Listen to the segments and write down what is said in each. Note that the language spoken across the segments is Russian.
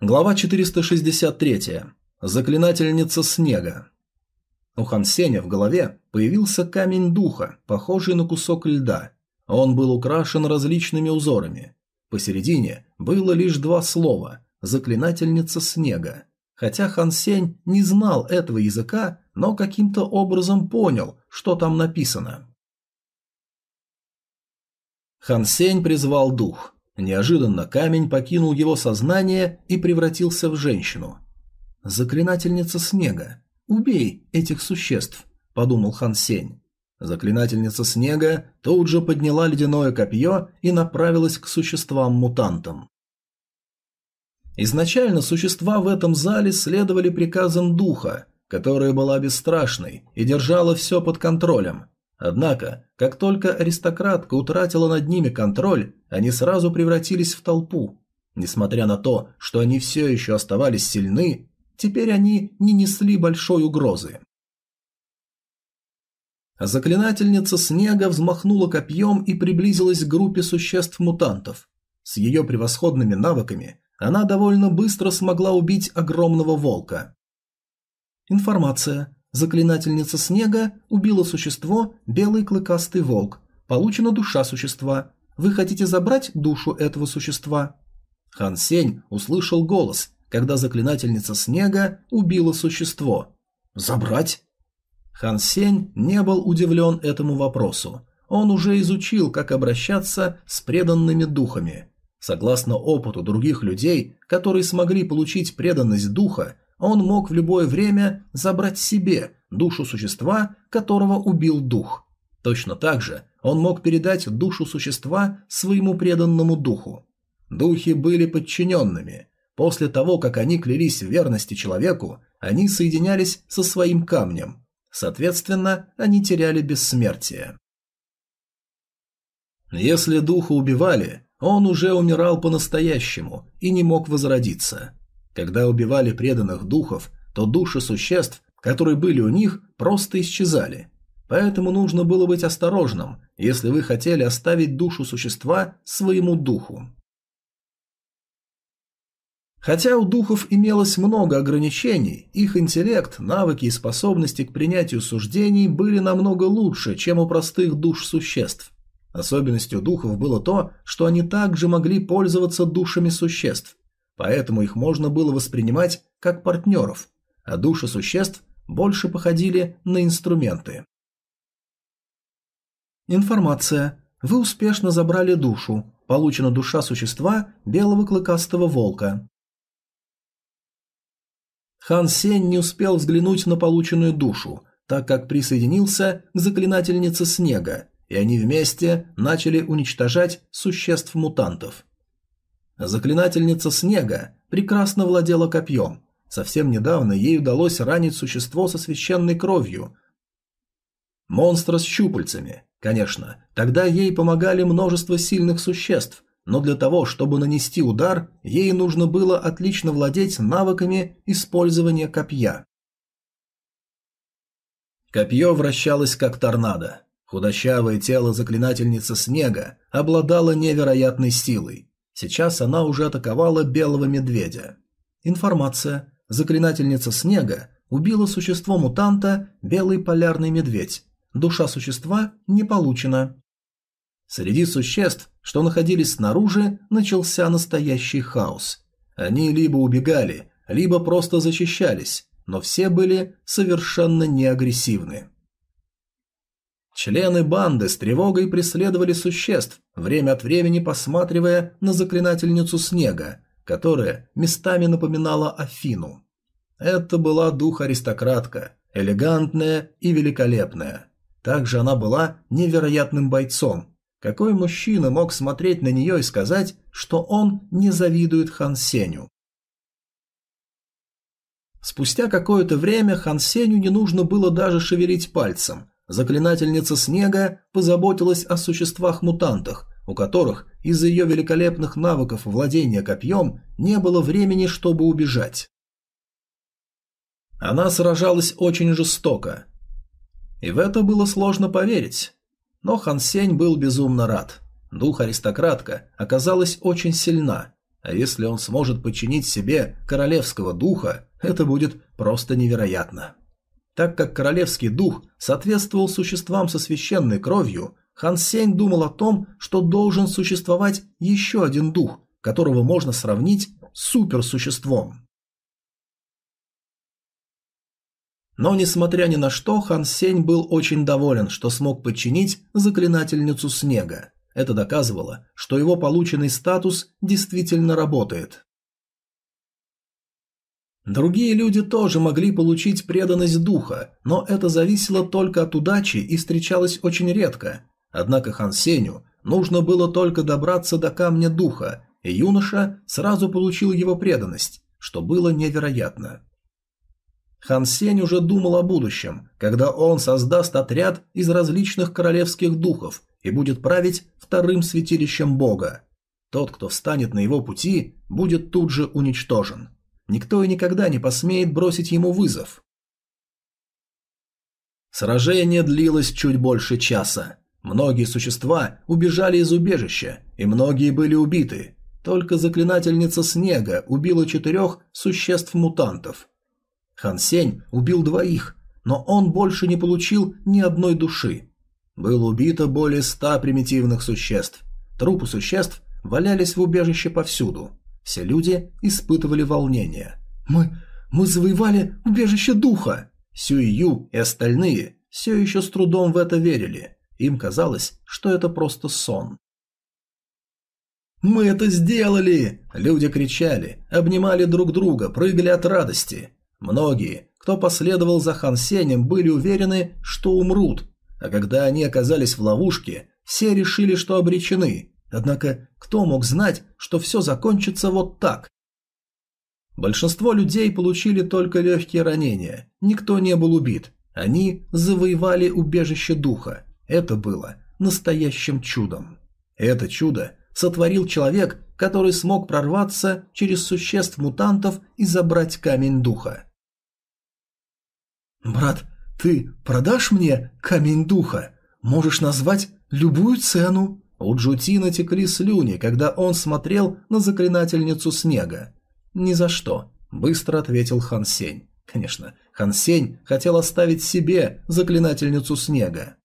Глава 463. Заклинательница снега. У Хан Сеня в голове появился камень духа, похожий на кусок льда. Он был украшен различными узорами. Посередине было лишь два слова «заклинательница снега». Хотя Хан Сень не знал этого языка, но каким-то образом понял, что там написано. Хан Сень призвал дух. Неожиданно камень покинул его сознание и превратился в женщину. «Заклинательница снега, убей этих существ», – подумал Хан Сень. Заклинательница снега тут же подняла ледяное копье и направилась к существам-мутантам. Изначально существа в этом зале следовали приказам духа, которая была бесстрашной и держала все под контролем, Однако, как только аристократка утратила над ними контроль, они сразу превратились в толпу. Несмотря на то, что они все еще оставались сильны, теперь они не несли большой угрозы. Заклинательница снега взмахнула копьем и приблизилась к группе существ-мутантов. С ее превосходными навыками она довольно быстро смогла убить огромного волка. Информация. Заклинательница снега убила существо белый клыкастый волк. Получена душа существа. Вы хотите забрать душу этого существа? Хан Сень услышал голос, когда заклинательница снега убила существо. Забрать? Хан Сень не был удивлен этому вопросу. Он уже изучил, как обращаться с преданными духами. Согласно опыту других людей, которые смогли получить преданность духа, он мог в любое время забрать себе душу существа, которого убил дух. Точно так же он мог передать душу существа своему преданному духу. Духи были подчиненными. После того, как они клялись в верности человеку, они соединялись со своим камнем. Соответственно, они теряли бессмертие. Если духа убивали, он уже умирал по-настоящему и не мог возродиться. Когда убивали преданных духов, то души существ, которые были у них, просто исчезали. Поэтому нужно было быть осторожным, если вы хотели оставить душу существа своему духу. Хотя у духов имелось много ограничений, их интеллект, навыки и способности к принятию суждений были намного лучше, чем у простых душ существ. Особенностью духов было то, что они также могли пользоваться душами существ, поэтому их можно было воспринимать как партнеров, а души существ больше походили на инструменты. Информация. Вы успешно забрали душу. Получена душа существа белого клыкастого волка. Хан Сень не успел взглянуть на полученную душу, так как присоединился к заклинательнице снега, и они вместе начали уничтожать существ-мутантов. Заклинательница снега прекрасно владела копьем. Совсем недавно ей удалось ранить существо со священной кровью. Монстра с щупальцами. Конечно, тогда ей помогали множество сильных существ, но для того, чтобы нанести удар, ей нужно было отлично владеть навыками использования копья. Копье вращалось как торнадо. Худощавое тело заклинательницы снега обладало невероятной силой. Сейчас она уже атаковала белого медведя. Информация. Заклинательница снега убила существо-мутанта белый полярный медведь. Душа существа не получена. Среди существ, что находились снаружи, начался настоящий хаос. Они либо убегали, либо просто защищались, но все были совершенно неагрессивны. Члены банды с тревогой преследовали существ, время от времени посматривая на заклинательницу снега, которая местами напоминала Афину. Это была дух-аристократка, элегантная и великолепная. Также она была невероятным бойцом. Какой мужчина мог смотреть на нее и сказать, что он не завидует Хан Сеню? Спустя какое-то время Хан Сеню не нужно было даже шевелить пальцем – Заклинательница снега позаботилась о существах-мутантах, у которых из-за ее великолепных навыков владения копьем не было времени, чтобы убежать. Она сражалась очень жестоко. И в это было сложно поверить. Но Хан Сень был безумно рад. Дух-аристократка оказалась очень сильна. А если он сможет подчинить себе королевского духа, это будет просто невероятно. Так как королевский дух соответствовал существам со священной кровью, Хан Сень думал о том, что должен существовать еще один дух, которого можно сравнить с суперсуществом. Но, несмотря ни на что, Хан Сень был очень доволен, что смог подчинить заклинательницу снега. Это доказывало, что его полученный статус действительно работает. Другие люди тоже могли получить преданность духа, но это зависело только от удачи и встречалось очень редко. Однако Хан Сеню нужно было только добраться до камня духа, и юноша сразу получил его преданность, что было невероятно. Хан Сень уже думал о будущем, когда он создаст отряд из различных королевских духов и будет править вторым святилищем бога. Тот, кто встанет на его пути, будет тут же уничтожен. Никто и никогда не посмеет бросить ему вызов. Сражение длилось чуть больше часа. Многие существа убежали из убежища, и многие были убиты. Только заклинательница снега убила четырех существ-мутантов – Хан Сень убил двоих, но он больше не получил ни одной души. Было убито более ста примитивных существ. Трупы существ валялись в убежище повсюду. Все люди испытывали волнение. «Мы... мы завоевали убежище духа!» Сюй Ю и остальные все еще с трудом в это верили. Им казалось, что это просто сон. «Мы это сделали!» Люди кричали, обнимали друг друга, прыгали от радости. Многие, кто последовал за Хан Сенем, были уверены, что умрут, а когда они оказались в ловушке, все решили, что обречены. Однако, кто мог знать, что все закончится вот так? Большинство людей получили только легкие ранения, никто не был убит. Они завоевали убежище духа. Это было настоящим чудом. Это чудо сотворил человек, который смог прорваться через существ-мутантов и забрать камень духа. «Брат, ты продашь мне камень духа? Можешь назвать любую цену». У Джутина текли слюни, когда он смотрел на заклинательницу снега. «Ни за что», – быстро ответил Хан Сень. Конечно, Хан Сень хотел оставить себе заклинательницу снега.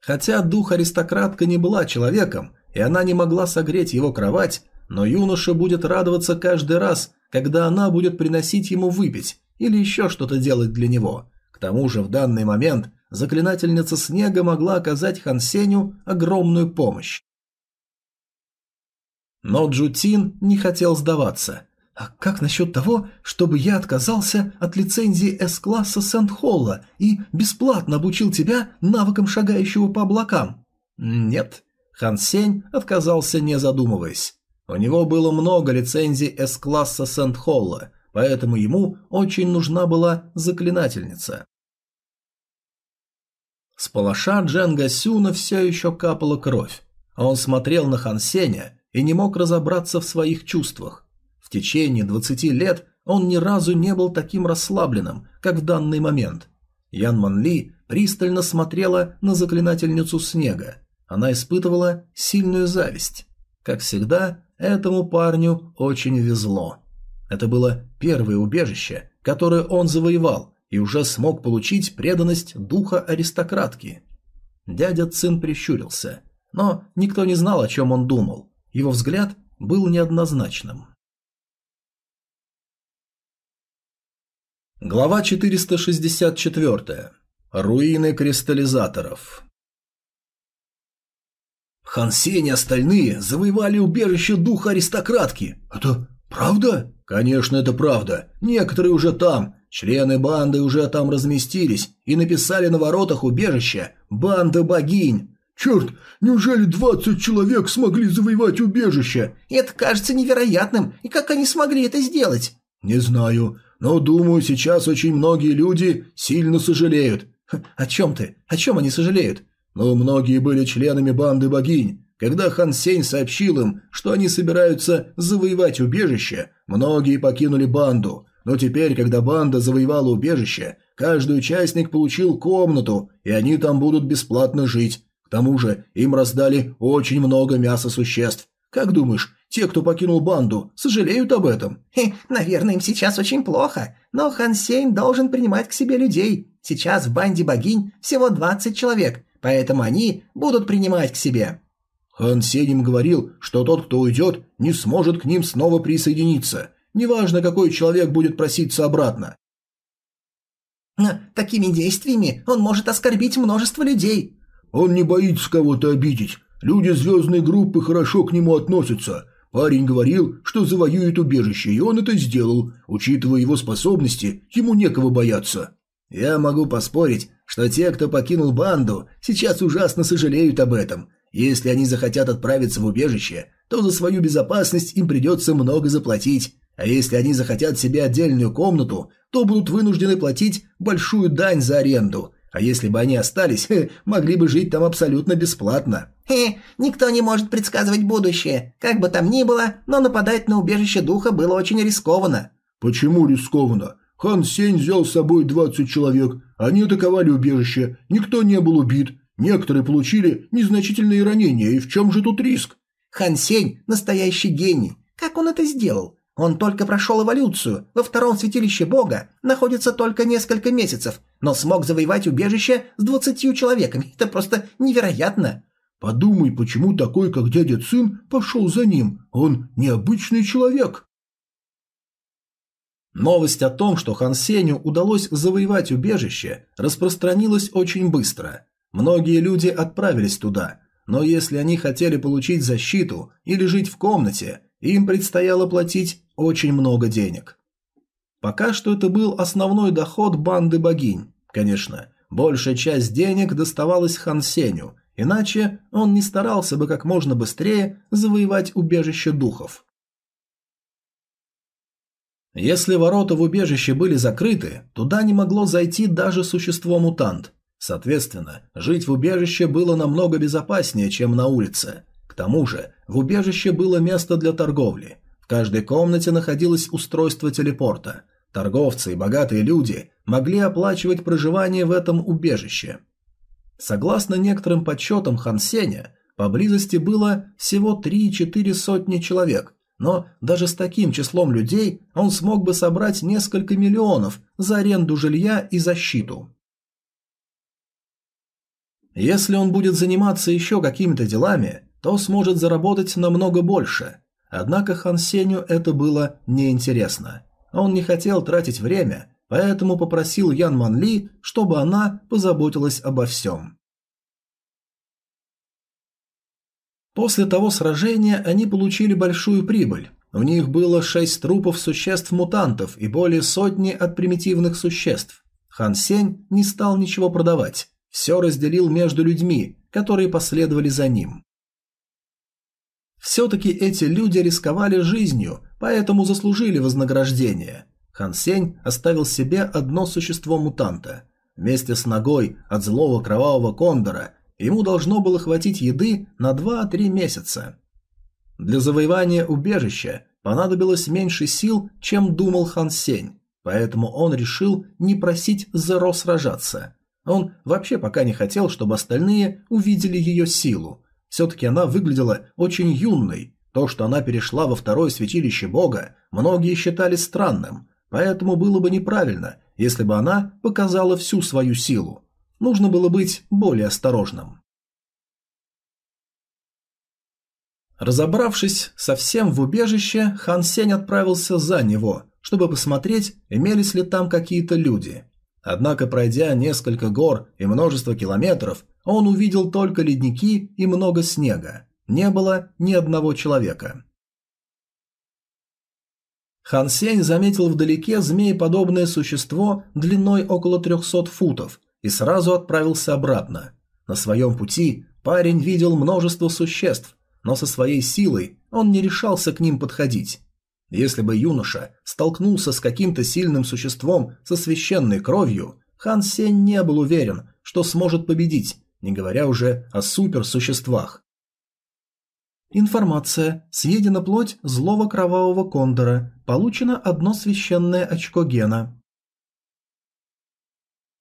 Хотя дух-аристократка не была человеком, и она не могла согреть его кровать, но юноша будет радоваться каждый раз, когда она будет приносить ему выпить, или еще что-то делать для него. К тому же в данный момент заклинательница снега могла оказать Хан Сеню огромную помощь. Но Джутин не хотел сдаваться. «А как насчет того, чтобы я отказался от лицензии С-класса Сент-Холла и бесплатно обучил тебя навыкам шагающего по облакам?» «Нет». Хан Сень отказался, не задумываясь. У него было много лицензий С-класса Сент-Холла, поэтому ему очень нужна была заклинательница. С палаша Дженга Сюна все еще капала кровь. Он смотрел на Хан Сеня и не мог разобраться в своих чувствах. В течение 20 лет он ни разу не был таким расслабленным, как в данный момент. Ян Ман Ли пристально смотрела на заклинательницу снега. Она испытывала сильную зависть. Как всегда, этому парню очень везло. Это было первое убежище, которое он завоевал и уже смог получить преданность духа аристократки. Дядя Цин прищурился, но никто не знал, о чем он думал. Его взгляд был неоднозначным. Глава 464. Руины кристаллизаторов. Хан Сень и остальные завоевали убежище духа аристократки. Это правда? Конечно, это правда. Некоторые уже там. Члены банды уже там разместились и написали на воротах убежища «Банда богинь». «Черт, неужели двадцать человек смогли завоевать убежище?» «Это кажется невероятным. И как они смогли это сделать?» «Не знаю, но думаю, сейчас очень многие люди сильно сожалеют». «О чем ты? О чем они сожалеют?» «Ну, многие были членами банды богинь. Когда Хан Сень сообщил им, что они собираются завоевать убежище, многие покинули банду, но теперь, когда банда завоевала убежище, каждый участник получил комнату, и они там будут бесплатно жить. К тому же им раздали очень много мяса существ. Как думаешь, те, кто покинул банду, сожалеют об этом. Хе, наверное, им сейчас очень плохо, но Хан Сень должен принимать к себе людей. Сейчас в банде богинь всего 20 человек, поэтому они будут принимать к себе. Хан Сень им говорил, что тот, кто уйдет, не сможет к ним снова присоединиться. Неважно, какой человек будет проситься обратно. Но такими действиями он может оскорбить множество людей. Он не боится кого-то обидеть. Люди звездной группы хорошо к нему относятся. Парень говорил, что завоюет убежище, и он это сделал. Учитывая его способности, ему некого бояться. Я могу поспорить, что те, кто покинул банду, сейчас ужасно сожалеют об этом. Если они захотят отправиться в убежище, то за свою безопасность им придется много заплатить. А если они захотят себе отдельную комнату, то будут вынуждены платить большую дань за аренду. А если бы они остались, могли бы жить там абсолютно бесплатно. Хе, никто не может предсказывать будущее. Как бы там ни было, но нападать на убежище духа было очень рискованно. Почему рискованно? Хан Сень взял с собой 20 человек. Они атаковали убежище. Никто не был убит. Некоторые получили незначительные ранения. И в чем же тут риск? Хан Сень – настоящий гений. Как он это сделал? Он только прошел эволюцию. Во втором святилище бога находится только несколько месяцев, но смог завоевать убежище с двадцатью человеками. Это просто невероятно. Подумай, почему такой, как дядя Цин, пошел за ним. Он необычный человек. Новость о том, что Хан Сеню удалось завоевать убежище, распространилась очень быстро. Многие люди отправились туда, но если они хотели получить защиту или жить в комнате, им предстояло платить очень много денег. Пока что это был основной доход банды богинь. Конечно, большая часть денег доставалась Хан Сеню, иначе он не старался бы как можно быстрее завоевать убежище духов. Если ворота в убежище были закрыты, туда не могло зайти даже существо-мутант. Соответственно, жить в убежище было намного безопаснее, чем на улице. Тому же, в убежище было место для торговли. В каждой комнате находилось устройство телепорта. Торговцы и богатые люди могли оплачивать проживание в этом убежище. Согласно некоторым подсчетам Хансеня, поблизости было всего 3-4 сотни человек, но даже с таким числом людей он смог бы собрать несколько миллионов за аренду жилья и защиту. Если он будет заниматься еще какими-то делами, то сможет заработать намного больше. Однако Хан Сеню это было неинтересно. Он не хотел тратить время, поэтому попросил Ян Ман Ли, чтобы она позаботилась обо всем. После того сражения они получили большую прибыль. У них было шесть трупов существ-мутантов и более сотни от примитивных существ. Хан Сень не стал ничего продавать. Все разделил между людьми, которые последовали за ним. Все-таки эти люди рисковали жизнью, поэтому заслужили вознаграждение. Хан Сень оставил себе одно существо-мутанта. Вместе с ногой от злого кровавого кондора ему должно было хватить еды на 2-3 месяца. Для завоевания убежища понадобилось меньше сил, чем думал Хан Сень, поэтому он решил не просить Зеро сражаться. Он вообще пока не хотел, чтобы остальные увидели ее силу. Все-таки она выглядела очень юной. То, что она перешла во второе святилище бога, многие считали странным, поэтому было бы неправильно, если бы она показала всю свою силу. Нужно было быть более осторожным. Разобравшись совсем в убежище, Хан Сень отправился за него, чтобы посмотреть, имелись ли там какие-то люди. Однако, пройдя несколько гор и множество километров, он увидел только ледники и много снега. Не было ни одного человека. Хан Сень заметил вдалеке змееподобное существо длиной около 300 футов и сразу отправился обратно. На своем пути парень видел множество существ, но со своей силой он не решался к ним подходить. Если бы юноша столкнулся с каким-то сильным существом со священной кровью, Хан Сень не был уверен, что сможет победить, не говоря уже о суперсуществах. Информация. Съедена плоть злого кровавого кондора. Получено одно священное очко гена.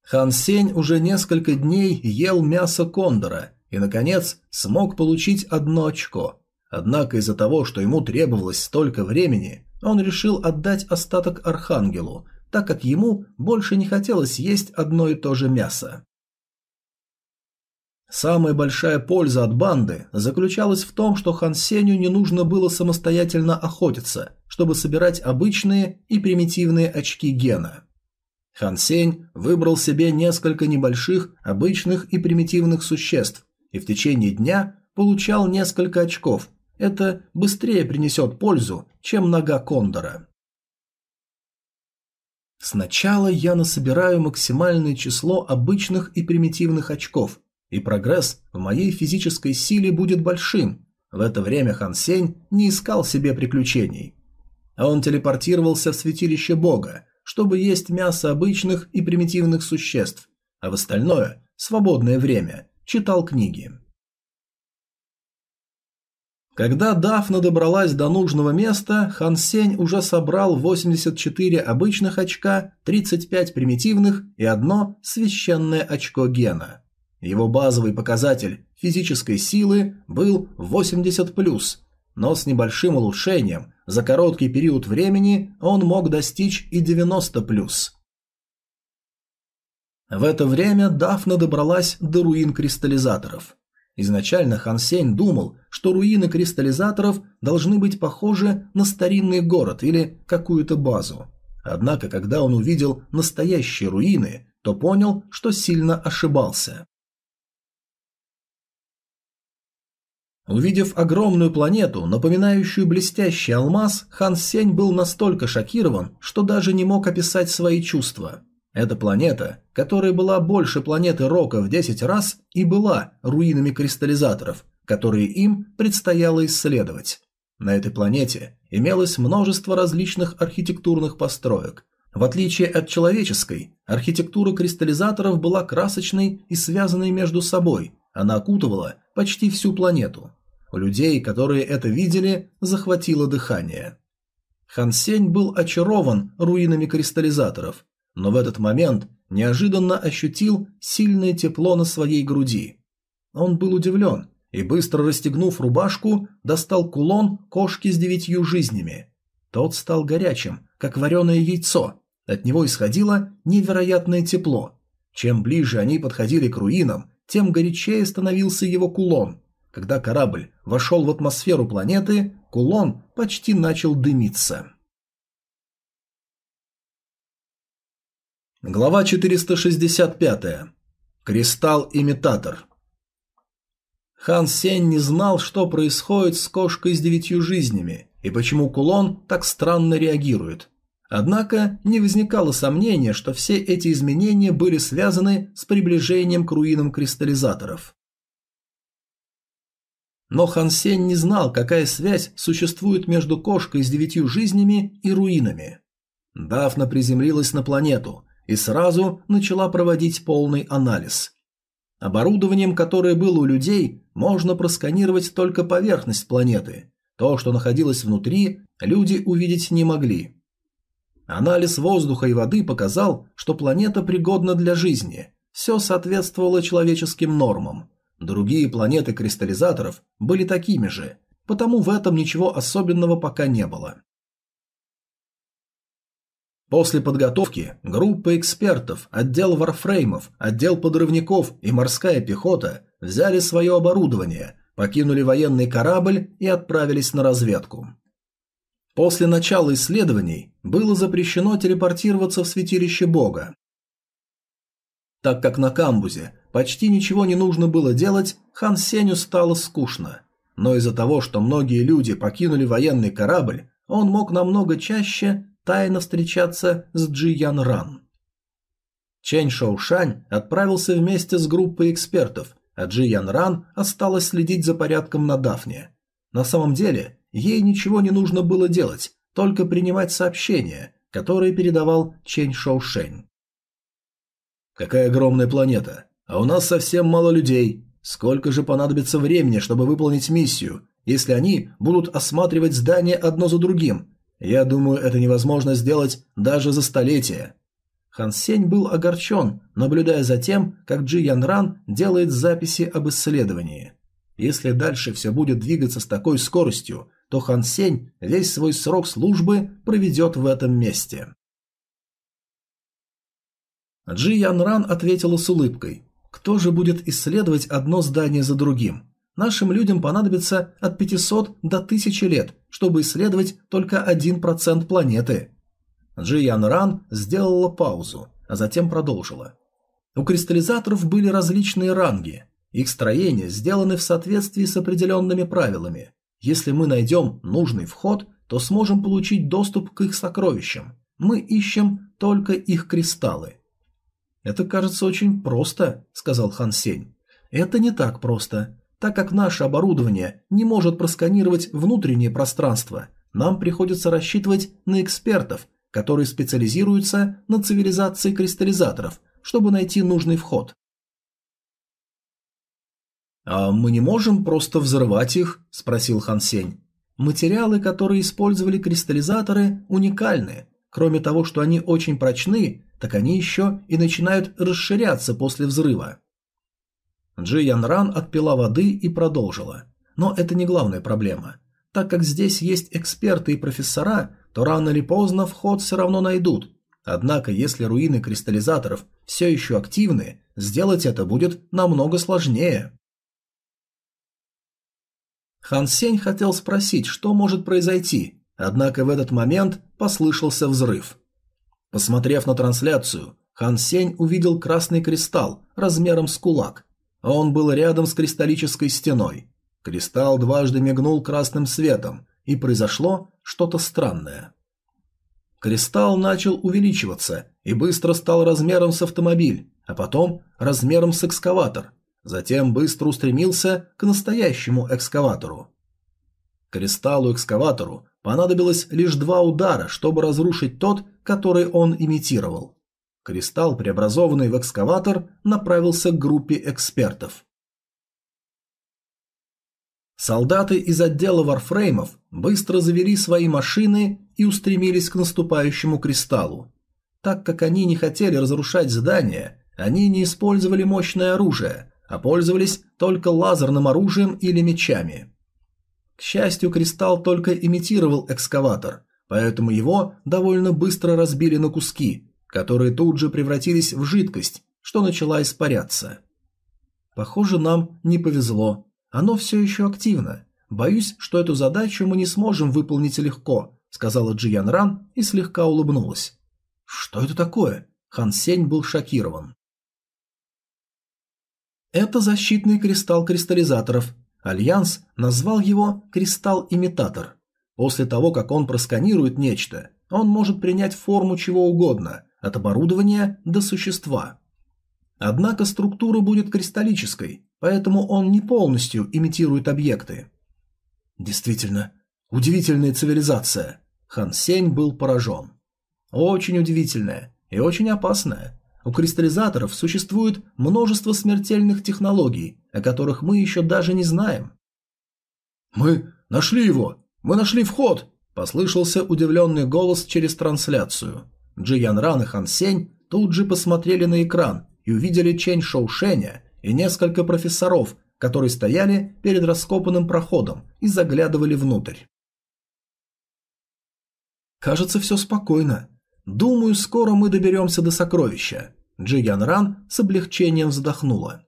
Хан Сень уже несколько дней ел мясо кондора и, наконец, смог получить одно очко. Однако из-за того, что ему требовалось столько времени, он решил отдать остаток Архангелу, так как ему больше не хотелось есть одно и то же мясо. Самая большая польза от банды заключалась в том, что Хан Сеню не нужно было самостоятельно охотиться, чтобы собирать обычные и примитивные очки гена. Хан Сень выбрал себе несколько небольших, обычных и примитивных существ и в течение дня получал несколько очков. Это быстрее принесет пользу, чем нога кондора. Сначала я насобираю максимальное число обычных и примитивных очков – и прогресс в моей физической силе будет большим. В это время Хан Сень не искал себе приключений. А он телепортировался в святилище Бога, чтобы есть мясо обычных и примитивных существ, а в остальное, свободное время, читал книги. Когда Дафна добралась до нужного места, Хан Сень уже собрал 84 обычных очка, 35 примитивных и одно священное очко гена – его базовый показатель физической силы был 80+, но с небольшим улучшением за короткий период времени он мог достичь и 90+. В это время Дафна добралась до руин кристаллизаторов. Изначально Хан Сень думал, что руины кристаллизаторов должны быть похожи на старинный город или какую-то базу. Однако, когда он увидел настоящие руины, то понял, что сильно ошибался. Увидев огромную планету, напоминающую блестящий алмаз, Хан Сень был настолько шокирован, что даже не мог описать свои чувства. Эта планета, которая была больше планеты Рока в 10 раз, и была руинами кристаллизаторов, которые им предстояло исследовать. На этой планете имелось множество различных архитектурных построек. В отличие от человеческой, архитектура кристаллизаторов была красочной и связанной между собой, она окутывала почти всю планету. У людей, которые это видели, захватило дыхание. Хан Сень был очарован руинами кристаллизаторов, но в этот момент неожиданно ощутил сильное тепло на своей груди. Он был удивлен и, быстро расстегнув рубашку, достал кулон кошки с девятью жизнями. Тот стал горячим, как вареное яйцо. От него исходило невероятное тепло. Чем ближе они подходили к руинам, тем горячее становился его кулон. Когда корабль вошел в атмосферу планеты, кулон почти начал дымиться. Глава 465. Кристалл-имитатор. Хан Сень не знал, что происходит с кошкой с девятью жизнями и почему кулон так странно реагирует. Однако не возникало сомнения, что все эти изменения были связаны с приближением к руинам кристаллизаторов. Но Хан Сень не знал, какая связь существует между кошкой с девятью жизнями и руинами. Дафна приземлилась на планету и сразу начала проводить полный анализ. Оборудованием, которое было у людей, можно просканировать только поверхность планеты. То, что находилось внутри, люди увидеть не могли. Анализ воздуха и воды показал, что планета пригодна для жизни. Все соответствовало человеческим нормам. Другие планеты кристаллизаторов были такими же, потому в этом ничего особенного пока не было. После подготовки группа экспертов, отдел варфреймов, отдел подрывников и морская пехота взяли свое оборудование, покинули военный корабль и отправились на разведку. После начала исследований было запрещено телепортироваться в святилище Бога. Так как на камбузе почти ничего не нужно было делать, Хан Сеню стало скучно. Но из-за того, что многие люди покинули военный корабль, он мог намного чаще тайно встречаться с Джи Ян Ран. Чэнь Шоушань отправился вместе с группой экспертов, а Джи Ян Ран осталась следить за порядком на Дафне. На самом деле, ей ничего не нужно было делать, только принимать сообщения, которые передавал Чэнь Шоушень. Какая огромная планета. А у нас совсем мало людей. Сколько же понадобится времени, чтобы выполнить миссию, если они будут осматривать здания одно за другим? Я думаю, это невозможно сделать даже за столетия. Хан Сень был огорчен, наблюдая за тем, как Джи Ян Ран делает записи об исследовании. Если дальше все будет двигаться с такой скоростью, то Хан Сень весь свой срок службы проведет в этом месте. Джи Ян Ран ответила с улыбкой. Кто же будет исследовать одно здание за другим? Нашим людям понадобится от 500 до 1000 лет, чтобы исследовать только 1% планеты. Джи Ян Ран сделала паузу, а затем продолжила. У кристаллизаторов были различные ранги. Их строения сделаны в соответствии с определенными правилами. Если мы найдем нужный вход, то сможем получить доступ к их сокровищам. Мы ищем только их кристаллы. «Это кажется очень просто», — сказал Хан Сень. «Это не так просто. Так как наше оборудование не может просканировать внутреннее пространство, нам приходится рассчитывать на экспертов, которые специализируются на цивилизации кристаллизаторов, чтобы найти нужный вход. «А мы не можем просто взрывать их?» – спросил Хан Сень. «Материалы, которые использовали кристаллизаторы, уникальны. Кроме того, что они очень прочны, так они еще и начинают расширяться после взрыва. Джи Ян Ран отпила воды и продолжила. Но это не главная проблема. Так как здесь есть эксперты и профессора, то рано или поздно вход все равно найдут. Однако, если руины кристаллизаторов все еще активны, сделать это будет намного сложнее. Хан Сень хотел спросить, что может произойти, однако в этот момент послышался взрыв. Посмотрев на трансляцию, Хан Сень увидел красный кристалл размером с кулак. Он был рядом с кристаллической стеной. Кристалл дважды мигнул красным светом, и произошло что-то странное. Кристалл начал увеличиваться и быстро стал размером с автомобиль, а потом размером с экскаватор. Затем быстро устремился к настоящему экскаватору. Кристаллу-экскаватору понадобилось лишь два удара, чтобы разрушить тот, который он имитировал. Кристалл, преобразованный в экскаватор, направился к группе экспертов. Солдаты из отдела варфреймов быстро завели свои машины и устремились к наступающему кристаллу. Так как они не хотели разрушать здание, они не использовали мощное оружие, а пользовались только лазерным оружием или мечами. К счастью, кристалл только имитировал экскаватор, поэтому его довольно быстро разбили на куски, которые тут же превратились в жидкость, что начала испаряться. Похоже, нам не повезло. Оно все еще активно. Боюсь, что эту задачу мы не сможем выполнить легко, сказала Джиян Ран и слегка улыбнулась. Что это такое? Хан Сень был шокирован. Это защитный кристалл кристаллизаторов. Альянс назвал его кристалл-имитатор. После того, как он просканирует нечто, он может принять форму чего угодно, от оборудования до существа. Однако структура будет кристаллической, поэтому он не полностью имитирует объекты. Действительно, удивительная цивилизация. Хан Сень был поражен. Очень удивительная и очень опасная. У кристаллизаторов существует множество смертельных технологий, о которых мы еще даже не знаем. «Мы нашли его! Мы нашли вход!» – послышался удивленный голос через трансляцию. Джи Ян Ран и Хан Сень тут же посмотрели на экран и увидели Чэнь Шоушеня и несколько профессоров, которые стояли перед раскопанным проходом и заглядывали внутрь. Кажется, все спокойно. Думаю, скоро мы доберемся до сокровища. Джи Ран с облегчением вздохнула.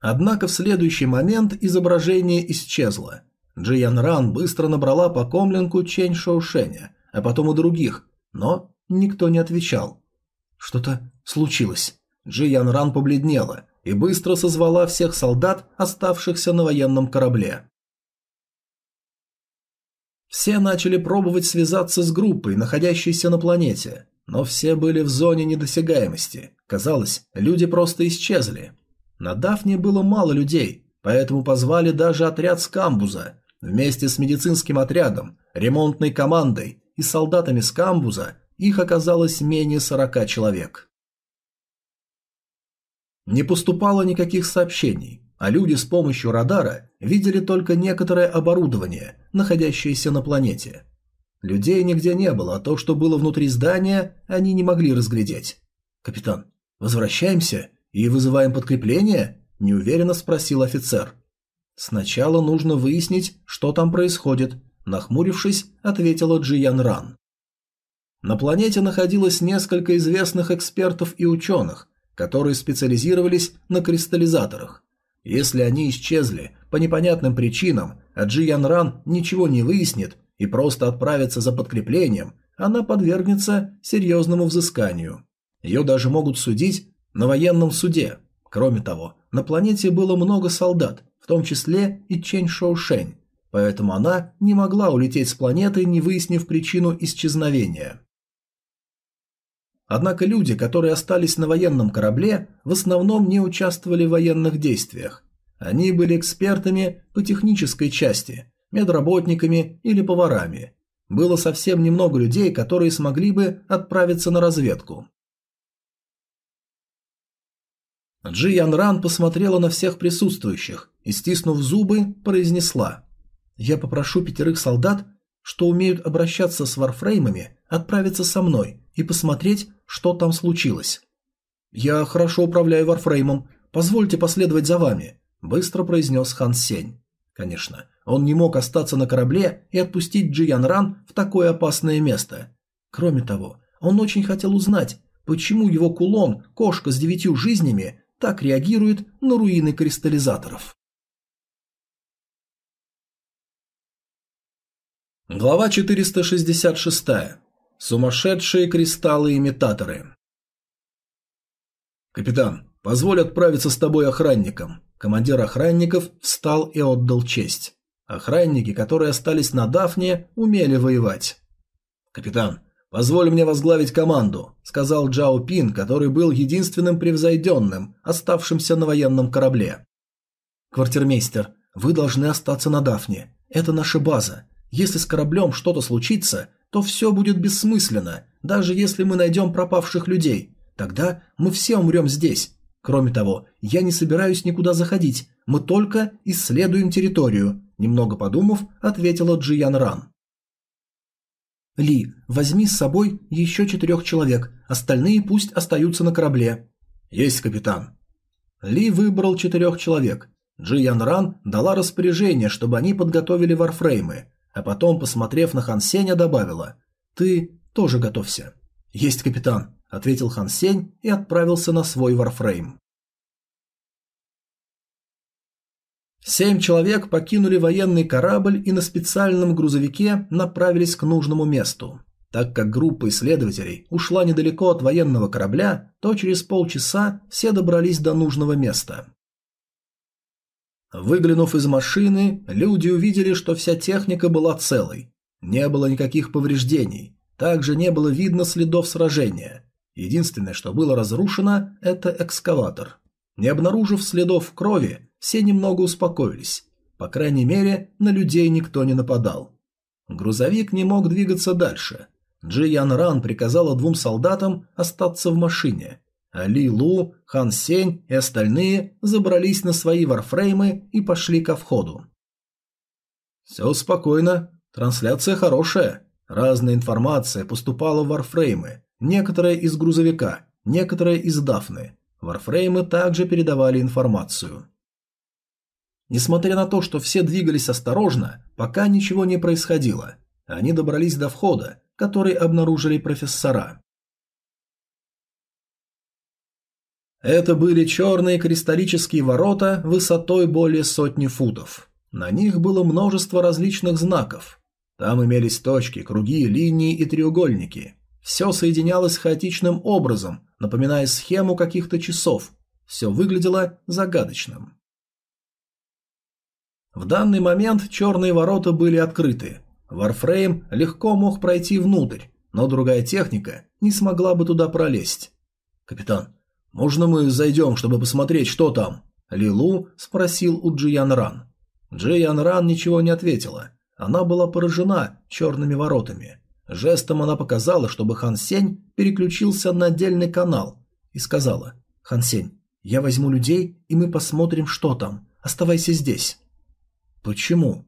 Однако в следующий момент изображение исчезло. Джи Ян Ран быстро набрала по комлинку Чэнь Шоушеня, а потом и других, но никто не отвечал. Что-то случилось. Джи Ян Ран побледнела и быстро созвала всех солдат, оставшихся на военном корабле. Все начали пробовать связаться с группой, находящейся на планете, но все были в зоне недосягаемости. Казалось, люди просто исчезли. На Дафне было мало людей, поэтому позвали даже отряд с камбуза. Вместе с медицинским отрядом, ремонтной командой и солдатами с камбуза их оказалось менее 40 человек. Не поступало никаких сообщений, а люди с помощью радара видели только некоторое оборудование, находящееся на планете. Людей нигде не было, а то, что было внутри здания, они не могли разглядеть. «Капитан, возвращаемся и вызываем подкрепление?» – неуверенно спросил офицер. «Сначала нужно выяснить, что там происходит», – нахмурившись, ответила Джи Ян Ран. На планете находилось несколько известных экспертов и ученых, которые специализировались на кристаллизаторах. Если они исчезли по непонятным причинам, а Джи Ян Ран ничего не выяснит и просто отправится за подкреплением, она подвергнется серьезному взысканию. Ее даже могут судить на военном суде. Кроме того, на планете было много солдат, в том числе и Чэнь Шоушень, поэтому она не могла улететь с планеты, не выяснив причину исчезновения. Однако люди, которые остались на военном корабле, в основном не участвовали в военных действиях. Они были экспертами по технической части, медработниками или поварами. Было совсем немного людей, которые смогли бы отправиться на разведку. Джи Ян Ран посмотрела на всех присутствующих и, стиснув зубы, произнесла «Я попрошу пятерых солдат, что умеют обращаться с варфреймами, отправиться со мной и посмотреть, что там случилось». «Я хорошо управляю варфреймом, позвольте последовать за вами», – быстро произнес Хан Сень. Конечно, он не мог остаться на корабле и отпустить Джи Ян Ран в такое опасное место. Кроме того, он очень хотел узнать, почему его кулон, кошка с девятью жизнями, так реагирует на руины кристаллизаторов. Глава 466. Сумасшедшие кристаллы-имитаторы. «Капитан, позволь отправиться с тобой охранником». Командир охранников встал и отдал честь. Охранники, которые остались на Дафне, умели воевать. «Капитан, «Позволь мне возглавить команду», – сказал Джао Пин, который был единственным превзойденным, оставшимся на военном корабле. «Квартирмейстер, вы должны остаться на Дафне. Это наша база. Если с кораблем что-то случится, то все будет бессмысленно, даже если мы найдем пропавших людей. Тогда мы все умрем здесь. Кроме того, я не собираюсь никуда заходить, мы только исследуем территорию», – немного подумав, ответила Джиян Ран. Ли, возьми с собой еще четырех человек, остальные пусть остаются на корабле. Есть, капитан. Ли выбрал четырех человек. Джи Ян Ран дала распоряжение, чтобы они подготовили варфреймы, а потом, посмотрев на Хан Сеня, добавила «Ты тоже готовься». «Есть, капитан», — ответил Хан Сень и отправился на свой варфрейм. Семь человек покинули военный корабль и на специальном грузовике направились к нужному месту. Так как группа исследователей ушла недалеко от военного корабля, то через полчаса все добрались до нужного места. Выглянув из машины, люди увидели, что вся техника была целой. Не было никаких повреждений. Также не было видно следов сражения. Единственное, что было разрушено, это экскаватор. Не обнаружив следов крови, все немного успокоились. По крайней мере, на людей никто не нападал. Грузовик не мог двигаться дальше. Джи Ян Ран приказала двум солдатам остаться в машине. А Ли Лу, Хан Сень и остальные забрались на свои варфреймы и пошли ко входу. Все спокойно, трансляция хорошая. Разная информация поступала в варфреймы, некоторая из грузовика, некоторая из Дафны. Варфреймы также передавали информацию. Несмотря на то, что все двигались осторожно, пока ничего не происходило. Они добрались до входа, который обнаружили профессора. Это были черные кристаллические ворота высотой более сотни футов. На них было множество различных знаков. Там имелись точки, круги, линии и треугольники. Все соединялось хаотичным образом, напоминая схему каких-то часов. Все выглядело загадочным. В данный момент черные ворота были открыты. Warframe легко мог пройти внутрь, но другая техника не смогла бы туда пролезть. «Капитан, можно мы зайдем, чтобы посмотреть, что там?» Лилу спросил у Джиян Ран. Джиян Ран ничего не ответила. Она была поражена черными воротами. Жестом она показала, чтобы Хан Сень переключился на отдельный канал и сказала «Хан Сень, я возьму людей, и мы посмотрим, что там. Оставайся здесь». Почему?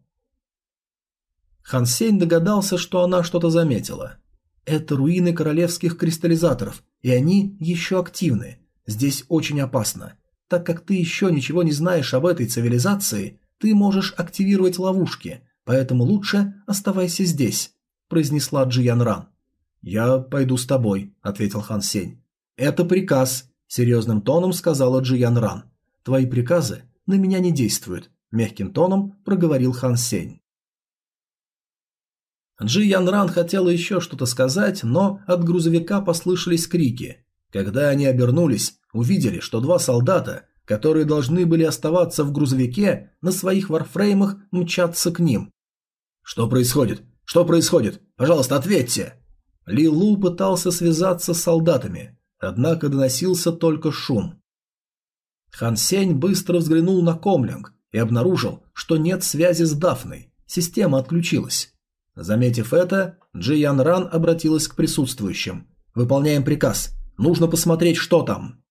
Хан Сень догадался, что она что-то заметила. Это руины королевских кристаллизаторов, и они еще активны. Здесь очень опасно. Так как ты еще ничего не знаешь об этой цивилизации, ты можешь активировать ловушки, поэтому лучше оставайся здесь», – произнесла Джиян Ран. «Я пойду с тобой», – ответил Хан Сень. «Это приказ», – серьезным тоном сказала Джиян Ран. «Твои приказы на меня не действуют», – мягким тоном проговорил Хан Сень. Джи Ян Ран хотела еще что-то сказать, но от грузовика послышались крики. Когда они обернулись, увидели, что два солдата, которые должны были оставаться в грузовике, на своих варфреймах мчатся к ним. «Что происходит? Что происходит? Пожалуйста, ответьте!» Ли Лу пытался связаться с солдатами, однако доносился только шум. Хан Сень быстро взглянул на комлинг и обнаружил, что нет связи с Дафной, система отключилась. Заметив это, Джи Ян Ран обратилась к присутствующим. «Выполняем приказ. Нужно посмотреть, что там».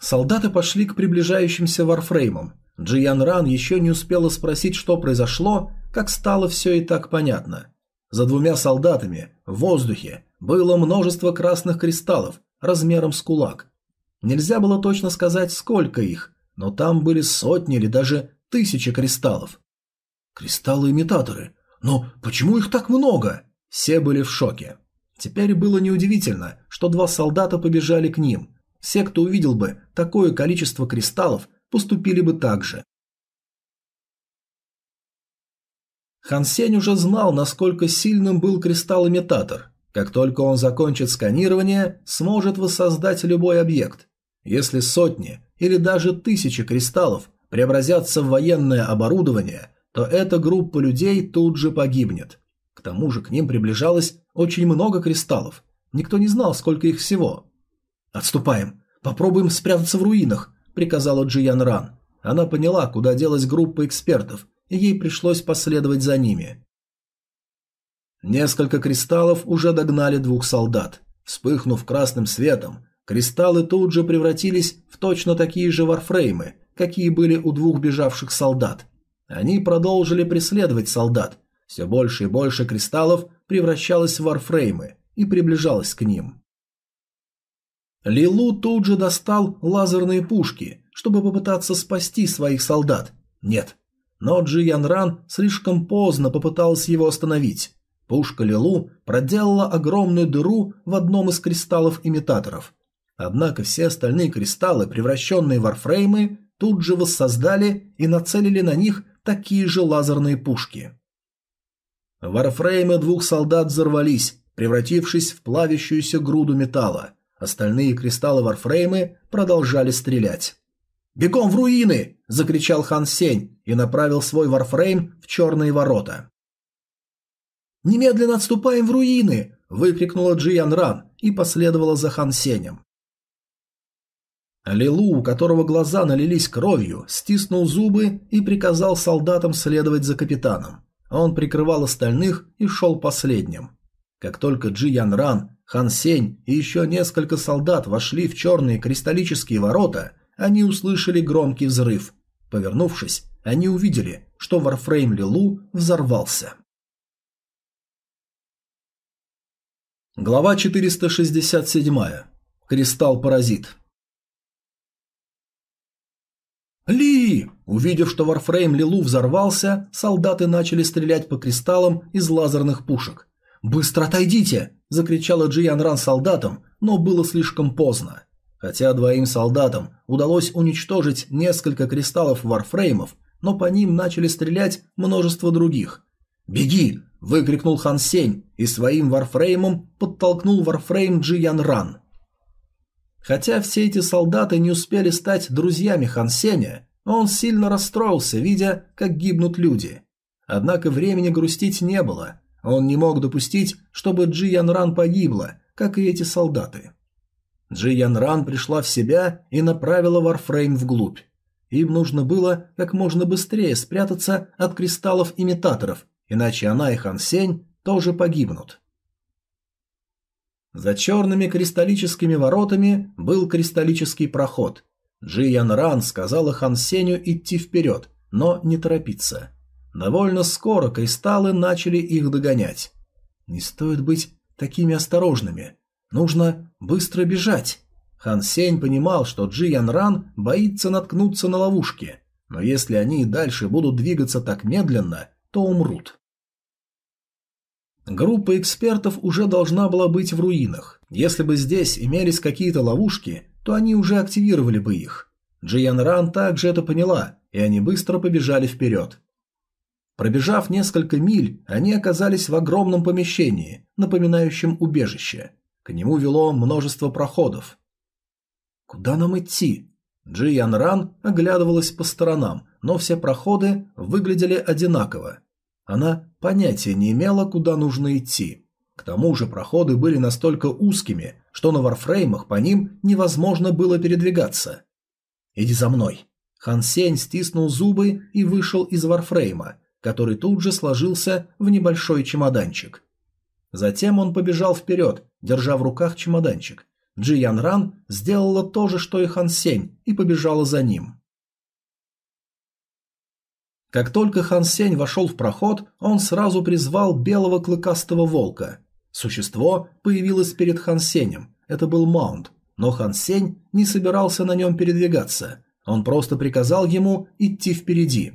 Солдаты пошли к приближающимся варфреймам. Джи Ян Ран еще не успела спросить, что произошло, как стало все и так понятно. За двумя солдатами в воздухе было множество красных кристаллов размером с кулак. Нельзя было точно сказать, сколько их, но там были сотни или даже тысячи кристаллов. Кристаллы-имитаторы. Но почему их так много? Все были в шоке. Теперь было неудивительно, что два солдата побежали к ним. Все, кто увидел бы такое количество кристаллов, поступили бы так же. Хан Сень уже знал, насколько сильным был кристалл-имитатор. Как только он закончит сканирование, сможет воссоздать любой объект. Если сотни или даже тысячи кристаллов преобразятся в военное оборудование, то эта группа людей тут же погибнет. К тому же к ним приближалось очень много кристаллов. Никто не знал, сколько их всего. «Отступаем. Попробуем спрятаться в руинах», – приказала Джиян Ран. Она поняла, куда делась группа экспертов, и ей пришлось последовать за ними. Несколько кристаллов уже догнали двух солдат. Вспыхнув красным светом, кристаллы тут же превратились в точно такие же варфреймы, какие были у двух бежавших солдат. Они продолжили преследовать солдат. Все больше и больше кристаллов превращалось в варфреймы и приближалось к ним. Лилу тут же достал лазерные пушки, чтобы попытаться спасти своих солдат. Нет. Но Джи Ян слишком поздно попытался его остановить. Пушка Лилу проделала огромную дыру в одном из кристаллов-имитаторов. Однако все остальные кристаллы, превращенные в варфреймы, тут же воссоздали и нацелили на них такие же лазерные пушки. Варфреймы двух солдат взорвались, превратившись в плавящуюся груду металла. Остальные кристаллы Варфреймы продолжали стрелять. «Бегом в руины!» – закричал Хан Сень и направил свой Варфрейм в черные ворота. «Немедленно отступаем в руины!» – выкрикнула Джиян Ран и последовала за Хан Сенем. Лилу, у которого глаза налились кровью, стиснул зубы и приказал солдатам следовать за капитаном. Он прикрывал остальных и шел последним. Как только Джи Ян Ран, Хан Сень и еще несколько солдат вошли в черные кристаллические ворота, они услышали громкий взрыв. Повернувшись, они увидели, что Варфрейм Лилу взорвался. Глава 467. Кристалл-паразит. «Ли!» Увидев, что Варфрейм Лилу взорвался, солдаты начали стрелять по кристаллам из лазерных пушек. «Быстро отойдите!» – закричала Джиян Ран солдатам, но было слишком поздно. Хотя двоим солдатам удалось уничтожить несколько кристаллов варфреймов, но по ним начали стрелять множество других. «Беги!» – выкрикнул Хан Сень и своим варфреймом подтолкнул варфрейм Джиян Ран. Хотя все эти солдаты не успели стать друзьями Хан Сеня, он сильно расстроился, видя, как гибнут люди. Однако времени грустить не было. Он не мог допустить, чтобы Джи Ян Ран погибла, как и эти солдаты. Джи Ян Ран пришла в себя и направила Варфрейм вглубь. Им нужно было как можно быстрее спрятаться от кристаллов-имитаторов, иначе она и Хан Сень тоже погибнут. За черными кристаллическими воротами был кристаллический проход. Джи Ян сказала Хан Сеню идти вперед, но не торопиться. Довольно скоро кристаллы начали их догонять. Не стоит быть такими осторожными. Нужно быстро бежать. Хан Сень понимал, что Джи Ян Ран боится наткнуться на ловушки, но если они и дальше будут двигаться так медленно, то умрут. Группа экспертов уже должна была быть в руинах. Если бы здесь имелись какие-то ловушки, то они уже активировали бы их. Джиян Ран также это поняла, и они быстро побежали вперед. Пробежав несколько миль, они оказались в огромном помещении, напоминающем убежище. К нему вело множество проходов. «Куда нам идти?» Джи Ян Ран оглядывалась по сторонам, но все проходы выглядели одинаково. Она понятия не имела, куда нужно идти. К тому же проходы были настолько узкими, что на варфреймах по ним невозможно было передвигаться. «Иди за мной». Хан Сень стиснул зубы и вышел из варфрейма, который тут же сложился в небольшой чемоданчик. Затем он побежал вперед, держа в руках чемоданчик. Джи Ян Ран сделала то же, что и Хан Сень, и побежала за ним. Как только Хан Сень вошел в проход, он сразу призвал белого клыкастого волка. Существо появилось перед Хан Сенем. Это был маунт. Но Хан Сень не собирался на нем передвигаться. Он просто приказал ему идти впереди.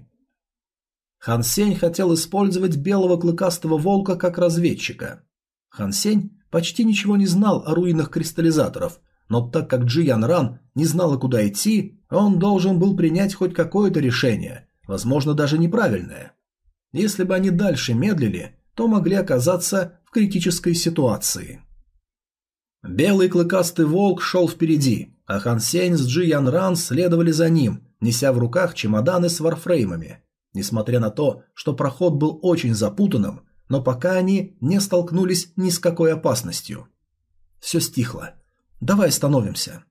Хан Сень хотел использовать белого клыкастого волка как разведчика. Хан Сень почти ничего не знал о руинах кристаллизаторов, но так как Джи Ян Ран не знала, куда идти, он должен был принять хоть какое-то решение – возможно, даже неправильное. Если бы они дальше медлили, то могли оказаться в критической ситуации. Белый клыкастый волк шел впереди, а Хан Сень с Джи Ян Ран следовали за ним, неся в руках чемоданы с варфреймами. Несмотря на то, что проход был очень запутанным, но пока они не столкнулись ни с какой опасностью. Все стихло. Давай остановимся.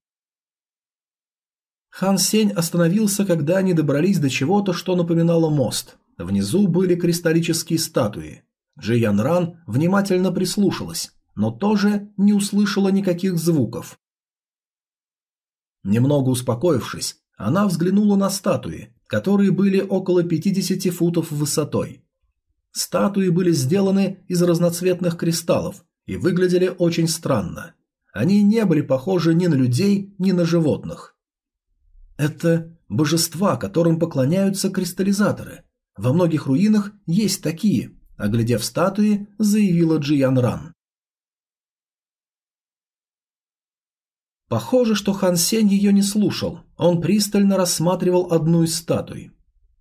Хан Сень остановился, когда они добрались до чего-то, что напоминало мост. Внизу были кристаллические статуи. Джи Ян Ран внимательно прислушалась, но тоже не услышала никаких звуков. Немного успокоившись, она взглянула на статуи, которые были около 50 футов высотой. Статуи были сделаны из разноцветных кристаллов и выглядели очень странно. Они не были похожи ни на людей, ни на животных. Это божества, которым поклоняются кристаллизаторы. Во многих руинах есть такие, оглядев статуи, заявила Джиян Ран. Похоже, что Хан Сень ее не слушал. Он пристально рассматривал одну из статуй.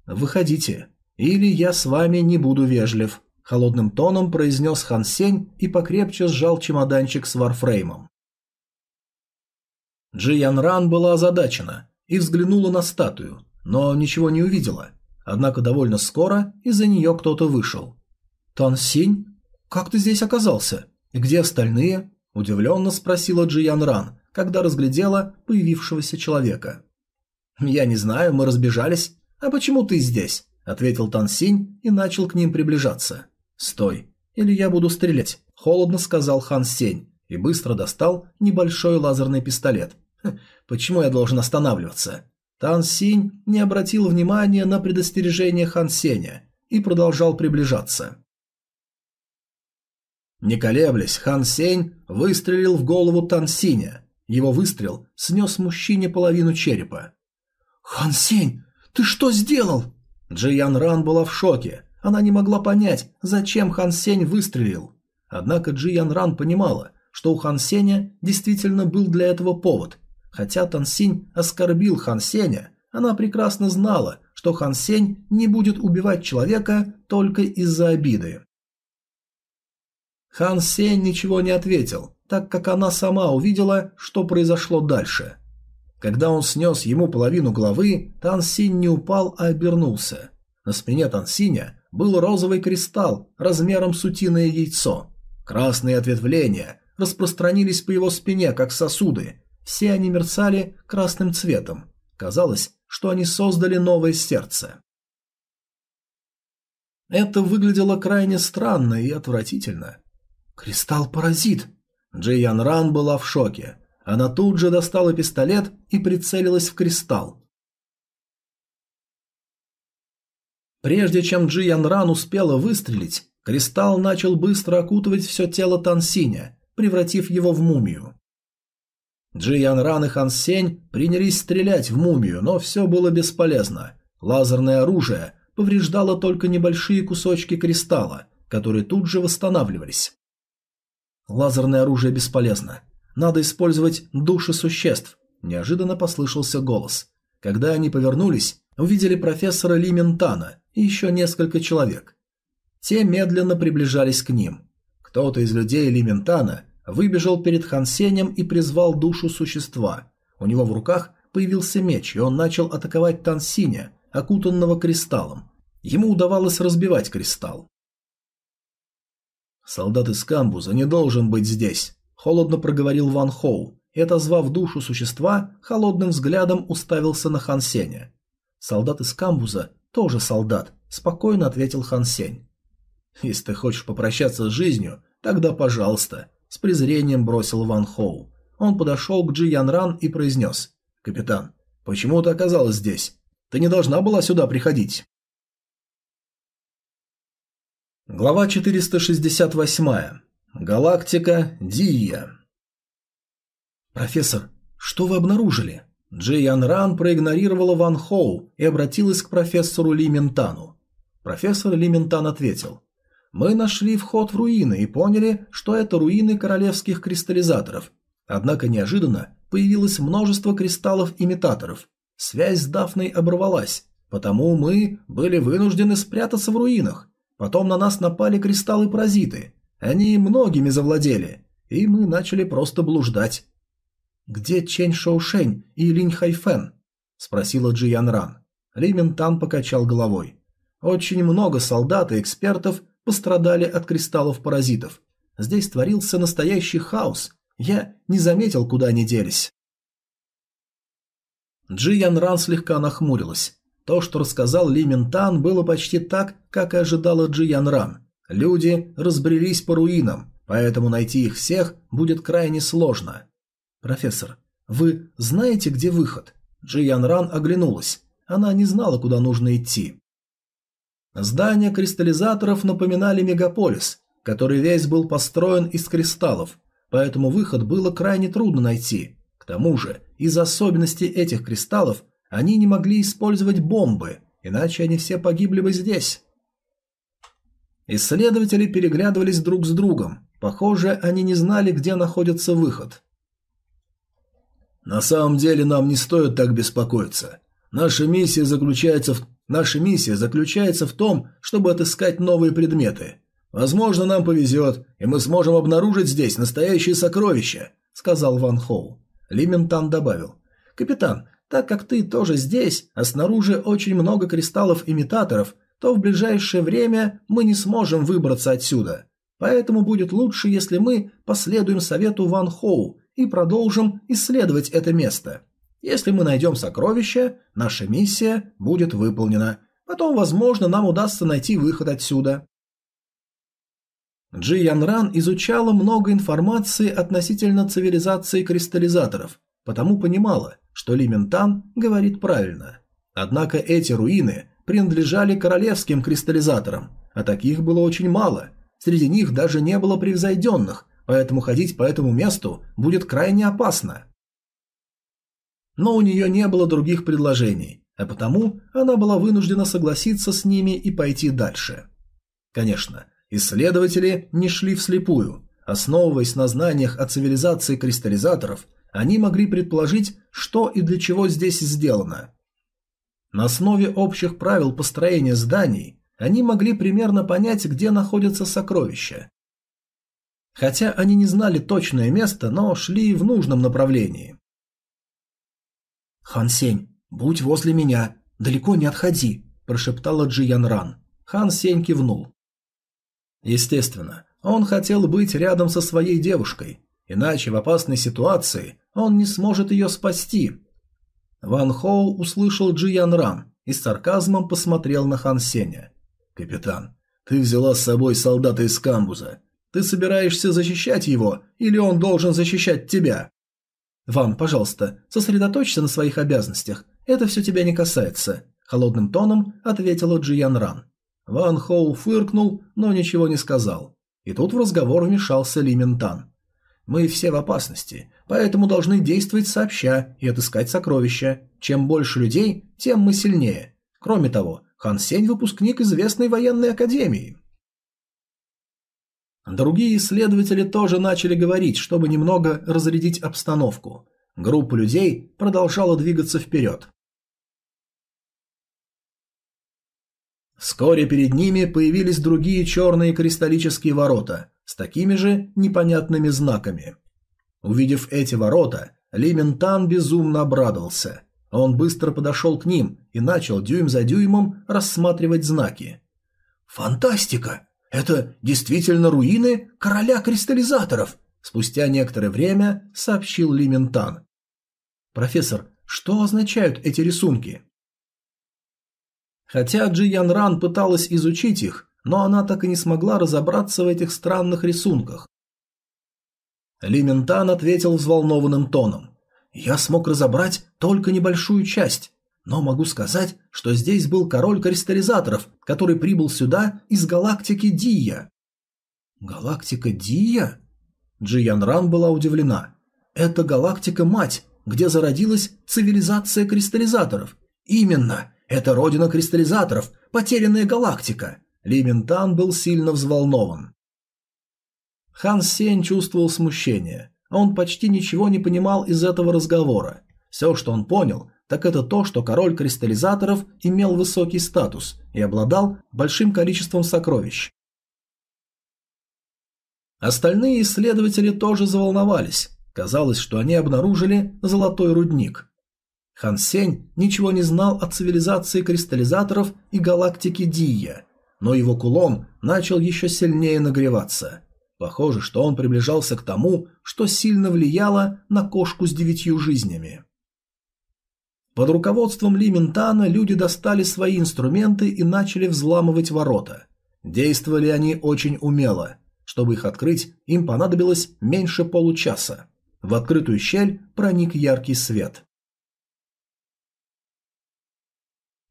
«Выходите, или я с вами не буду вежлив», – холодным тоном произнес Хан Сень и покрепче сжал чемоданчик с варфреймом. Джи Ян Ран была озадачена и взглянула на статую, но ничего не увидела. Однако довольно скоро из-за нее кто-то вышел. «Тан Синь? Как ты здесь оказался? И где остальные?» – удивленно спросила Джиян Ран, когда разглядела появившегося человека. «Я не знаю, мы разбежались. А почему ты здесь?» – ответил Тан Синь и начал к ним приближаться. «Стой, или я буду стрелять», – холодно сказал Хан Сень и быстро достал небольшой лазерный пистолет – Почему я должен останавливаться? Тан Синь не обратил внимания на предостережение Хан Сеня и продолжал приближаться. Не колеблясь, Хан Сень выстрелил в голову Тан Синя. Его выстрел снес мужчине половину черепа. «Хан Сень, ты что сделал?» Джиян Ран была в шоке. Она не могла понять, зачем Хан Сень выстрелил. Однако Джиян Ран понимала, что у Хан Сеня действительно был для этого повод, Хотя Тансинь оскорбил Хан Сеня, она прекрасно знала, что Хан Сень не будет убивать человека только из-за обиды. Хан Сень ничего не ответил, так как она сама увидела, что произошло дальше. Когда он снес ему половину головы, Тан Синь не упал, а обернулся. На спине Тан Синя был розовый кристалл размером с утиное яйцо. Красные ответвления распространились по его спине, как сосуды, все они мерцали красным цветом. Казалось, что они создали новое сердце. Это выглядело крайне странно и отвратительно. «Кристалл-паразит!» Джейян Ран была в шоке. Она тут же достала пистолет и прицелилась в кристалл. Прежде чем Джи Ян Ран успела выстрелить, кристалл начал быстро окутывать все тело Тансиня, превратив его в мумию. Джи Ян Ран и Хан Сень принялись стрелять в мумию, но все было бесполезно. Лазерное оружие повреждало только небольшие кусочки кристалла, которые тут же восстанавливались. Лазерное оружие бесполезно. Надо использовать души существ. Неожиданно послышался голос. Когда они повернулись, увидели профессора Ли Ментана и еще несколько человек. Те медленно приближались к ним. Кто-то из людей Ли Ментана выбежал перед Хансенем и призвал душу существа. У него в руках появился меч, и он начал атаковать Тансиня, окутанного кристаллом. Ему удавалось разбивать кристалл. «Солдат из камбуза не должен быть здесь», – холодно проговорил Ван Хоу, и, отозвав душу существа, холодным взглядом уставился на Хан Сеня. «Солдат из камбуза тоже солдат», – спокойно ответил Хан Сень. «Если ты хочешь попрощаться с жизнью, тогда пожалуйста», – с презрением бросил Ван Хоу. Он подошел к Джи Ян Ран и произнес. «Капитан, почему ты оказалась здесь? Ты не должна была сюда приходить». Глава 468. Галактика Дия. «Профессор, что вы обнаружили?» Джи Ян Ран проигнорировала Ван Хоу и обратилась к профессору Ли Ментану. Профессор Ли Ментан ответил. «Мы нашли вход в руины и поняли, что это руины королевских кристаллизаторов. Однако неожиданно появилось множество кристаллов-имитаторов. Связь с Дафной оборвалась, потому мы были вынуждены спрятаться в руинах. Потом на нас напали кристаллы-паразиты. Они многими завладели, и мы начали просто блуждать. «Где Чэнь Шоушень и Линь Хайфен?» – спросила Джи Ян Ран. Ли Минтан покачал головой. «Очень много солдат и экспертов пострадали от кристаллов-паразитов. Здесь творился настоящий хаос. Я не заметил, куда они делись». Джи Ян Ран слегка нахмурилась. То, что рассказал Ли Минтан, было почти так, как и ожидала Джи Ян Ран. Люди разбрелись по руинам, поэтому найти их всех будет крайне сложно. «Профессор, вы знаете, где выход?» Джи Ян Ран оглянулась. Она не знала, куда нужно идти. Здания кристаллизаторов напоминали мегаполис, который весь был построен из кристаллов, поэтому выход было крайне трудно найти. К тому же, из-за особенностей этих кристаллов они не могли использовать бомбы, иначе они все погибли бы здесь. Исследователи переглядывались друг с другом. Похоже, они не знали, где находится выход. На самом деле нам не стоит так беспокоиться. Наша миссия заключается в Наша миссия заключается в том, чтобы отыскать новые предметы. Возможно, нам повезет, и мы сможем обнаружить здесь настоящие сокровища, сказал Ван Хоу. Лиментан добавил: "Капитан, так как ты тоже здесь, а снаружи очень много кристаллов-имитаторов, то в ближайшее время мы не сможем выбраться отсюда. Поэтому будет лучше, если мы последуем совету Ван Хоу и продолжим исследовать это место. Если мы найдем сокровища, наша миссия будет выполнена. Потом, возможно, нам удастся найти выход отсюда. Джи Ян Ран изучала много информации относительно цивилизации кристаллизаторов, потому понимала, что Ли Ментан говорит правильно. Однако эти руины принадлежали королевским кристаллизаторам, а таких было очень мало. Среди них даже не было превзойденных, поэтому ходить по этому месту будет крайне опасно. Но у нее не было других предложений, а потому она была вынуждена согласиться с ними и пойти дальше. Конечно, исследователи не шли вслепую. Основываясь на знаниях о цивилизации кристаллизаторов, они могли предположить, что и для чего здесь сделано. На основе общих правил построения зданий они могли примерно понять, где находятся сокровища. Хотя они не знали точное место, но шли в нужном направлении. «Хан Сень, будь возле меня, далеко не отходи», – прошептала Джи Ян Ран. Хан Сень кивнул. Естественно, он хотел быть рядом со своей девушкой, иначе в опасной ситуации он не сможет ее спасти. Ван Хоу услышал Джи Ян Ран и с сарказмом посмотрел на Хан Сеня. «Капитан, ты взяла с собой солдата из камбуза. Ты собираешься защищать его, или он должен защищать тебя?» «Ван, пожалуйста, сосредоточься на своих обязанностях. Это все тебя не касается», – холодным тоном ответила Джи Ян Ран. Ван Хоу фыркнул, но ничего не сказал. И тут в разговор вмешался Ли Ментан. Мы все в опасности, поэтому должны действовать сообща и отыскать сокровища. Чем больше людей, тем мы сильнее. Кроме того, Хан Сень – выпускник известной военной академии. Другие исследователи тоже начали говорить, чтобы немного разрядить обстановку. Группа людей продолжала двигаться вперед. Вскоре перед ними появились другие черные кристаллические ворота с такими же непонятными знаками. Увидев эти ворота, Ли Ментан безумно обрадовался. Он быстро подошел к ним и начал дюйм за дюймом рассматривать знаки. «Фантастика! Это действительно руины короля кристаллизаторов!» Спустя некоторое время сообщил Ли Ментан. «Профессор, что означают эти рисунки?» Хотя Джи Ян Ран пыталась изучить их, но она так и не смогла разобраться в этих странных рисунках. Ли Ментан ответил взволнованным тоном. «Я смог разобрать только небольшую часть, но могу сказать, что здесь был король кристаллизаторов, который прибыл сюда из галактики Дия». «Галактика Дия?» Джи Ян Ран была удивлена. «Это галактика-мать, где зародилась цивилизация кристаллизаторов. Именно, это родина кристаллизаторов, потерянная галактика. Ли был сильно взволнован. Хан Сень чувствовал смущение. Он почти ничего не понимал из этого разговора. Все, что он понял, так это то, что король кристаллизаторов имел высокий статус и обладал большим количеством сокровищ. Остальные исследователи тоже заволновались. Казалось, что они обнаружили золотой рудник. Хан Сень ничего не знал о цивилизации кристаллизаторов и галактике Дия, но его кулон начал еще сильнее нагреваться. Похоже, что он приближался к тому, что сильно влияло на кошку с девятью жизнями. Под руководством Ли Минтана люди достали свои инструменты и начали взламывать ворота. Действовали они очень умело. Чтобы их открыть, им понадобилось меньше получаса. В открытую щель проник яркий свет.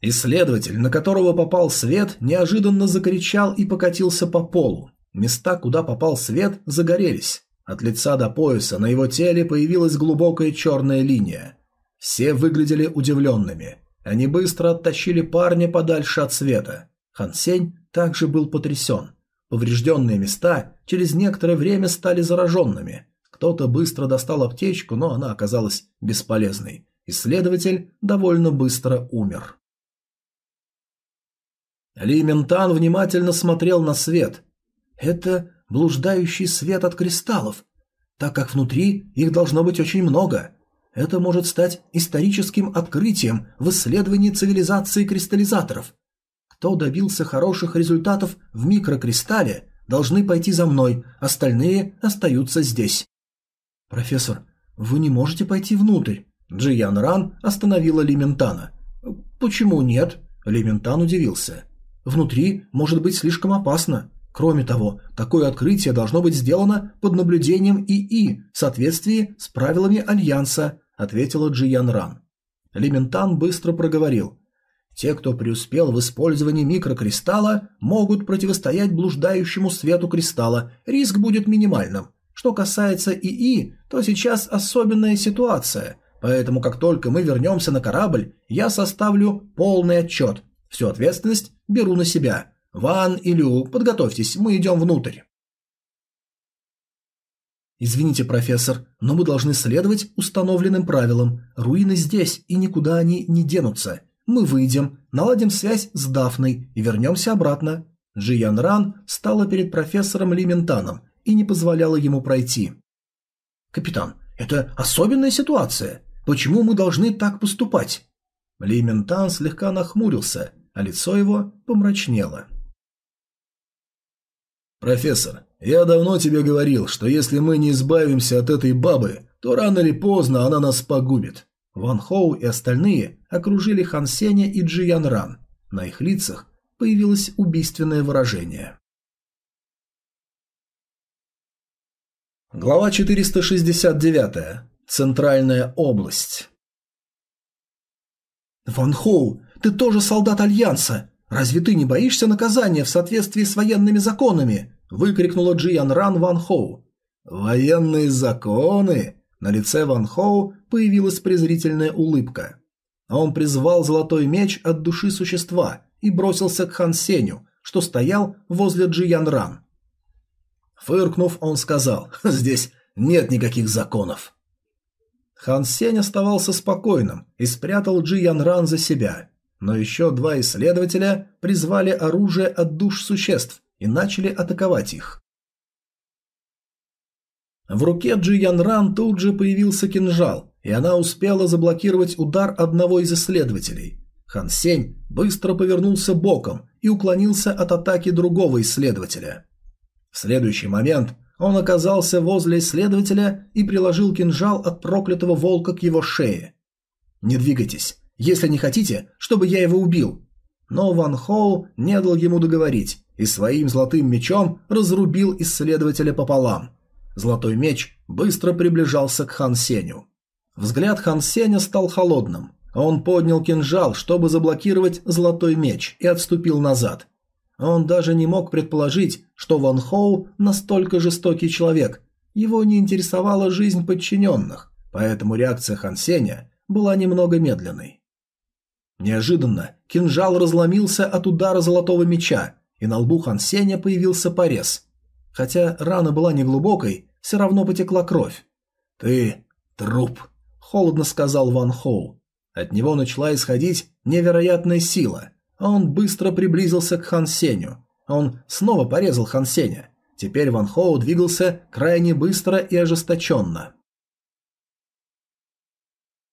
Исследователь, на которого попал свет, неожиданно закричал и покатился по полу. Места, куда попал свет, загорелись. От лица до пояса на его теле появилась глубокая черная линия. Все выглядели удивленными. Они быстро оттащили парня подальше от света. Хан Сень также был потрясен. Поврежденные места через некоторое время стали зараженными. Кто-то быстро достал аптечку, но она оказалась бесполезной. Исследователь довольно быстро умер. Ли Ментан внимательно смотрел на свет. Это блуждающий свет от кристаллов, так как внутри их должно быть очень много. Это может стать историческим открытием в исследовании цивилизации кристаллизаторов. Кто добился хороших результатов в микрокристалле, должны пойти за мной, остальные остаются здесь. Профессор, вы не можете пойти внутрь. Джиян Ран остановила Лиментана. Почему нет? Лиментан удивился. Внутри может быть слишком опасно. Кроме того, такое открытие должно быть сделано под наблюдением ИИ в соответствии с правилами Альянса, ответила Джиян Ран. Лиментан быстро проговорил. Те, кто преуспел в использовании микрокристалла, могут противостоять блуждающему свету кристалла, риск будет минимальным. Что касается ИИ, то сейчас особенная ситуация, поэтому как только мы вернемся на корабль, я составлю полный отчет, Всю ответственность беру на себя. Ван и Лю, подготовьтесь, мы идем внутрь. Извините, профессор, но мы должны следовать установленным правилам. Руины здесь, и никуда они не денутся. Мы выйдем, наладим связь с Дафной и вернемся обратно. Джиян Ран стала перед профессором Ли Ментаном и не позволяла ему пройти. «Капитан, это особенная ситуация. Почему мы должны так поступать?» Ли Ментан слегка нахмурился, а лицо его помрачнело. «Профессор, я давно тебе говорил, что если мы не избавимся от этой бабы, то рано или поздно она нас погубит». Ван Хоу и остальные окружили Хан Сеня и Джи Ян Ран. На их лицах появилось убийственное выражение. Глава 469. Центральная область. «Ван Хоу, ты тоже солдат Альянса! Разве ты не боишься наказания в соответствии с военными законами?» – выкрикнула Джиян Ран Ван Хоу. Военные законы? На лице Ван Хоу появилась презрительная улыбка. Он призвал золотой меч от души существа и бросился к Хан Сеню, что стоял возле Джи Ян Ран. Фыркнув, он сказал, «Здесь нет никаких законов». Хан Сень оставался спокойным и спрятал Джи Ян Ран за себя. Но еще два исследователя призвали оружие от душ существ и начали атаковать их. В руке Джи Ян Ран тут же появился кинжал, и она успела заблокировать удар одного из исследователей. Хан Сень быстро повернулся боком и уклонился от атаки другого исследователя. В следующий момент он оказался возле исследователя и приложил кинжал от проклятого волка к его шее. «Не двигайтесь, если не хотите, чтобы я его убил». Но Ван Хоу не дал ему договорить и своим золотым мечом разрубил исследователя пополам. Золотой меч быстро приближался к Хан Сеню. Взгляд Хан Сеня стал холодным. Он поднял кинжал, чтобы заблокировать золотой меч, и отступил назад. Он даже не мог предположить, что Ван Хоу настолько жестокий человек. Его не интересовала жизнь подчиненных, поэтому реакция Хан Сеня была немного медленной. Неожиданно кинжал разломился от удара золотого меча, и на лбу Хан Сеня появился порез. Хотя рана была неглубокой, все равно потекла кровь. «Ты труп», — холодно сказал Ван Хоу. От него начала исходить невероятная сила. Он быстро приблизился к Хан Сеню. Он снова порезал Хан Сеня. Теперь Ван Хоу двигался крайне быстро и ожесточенно.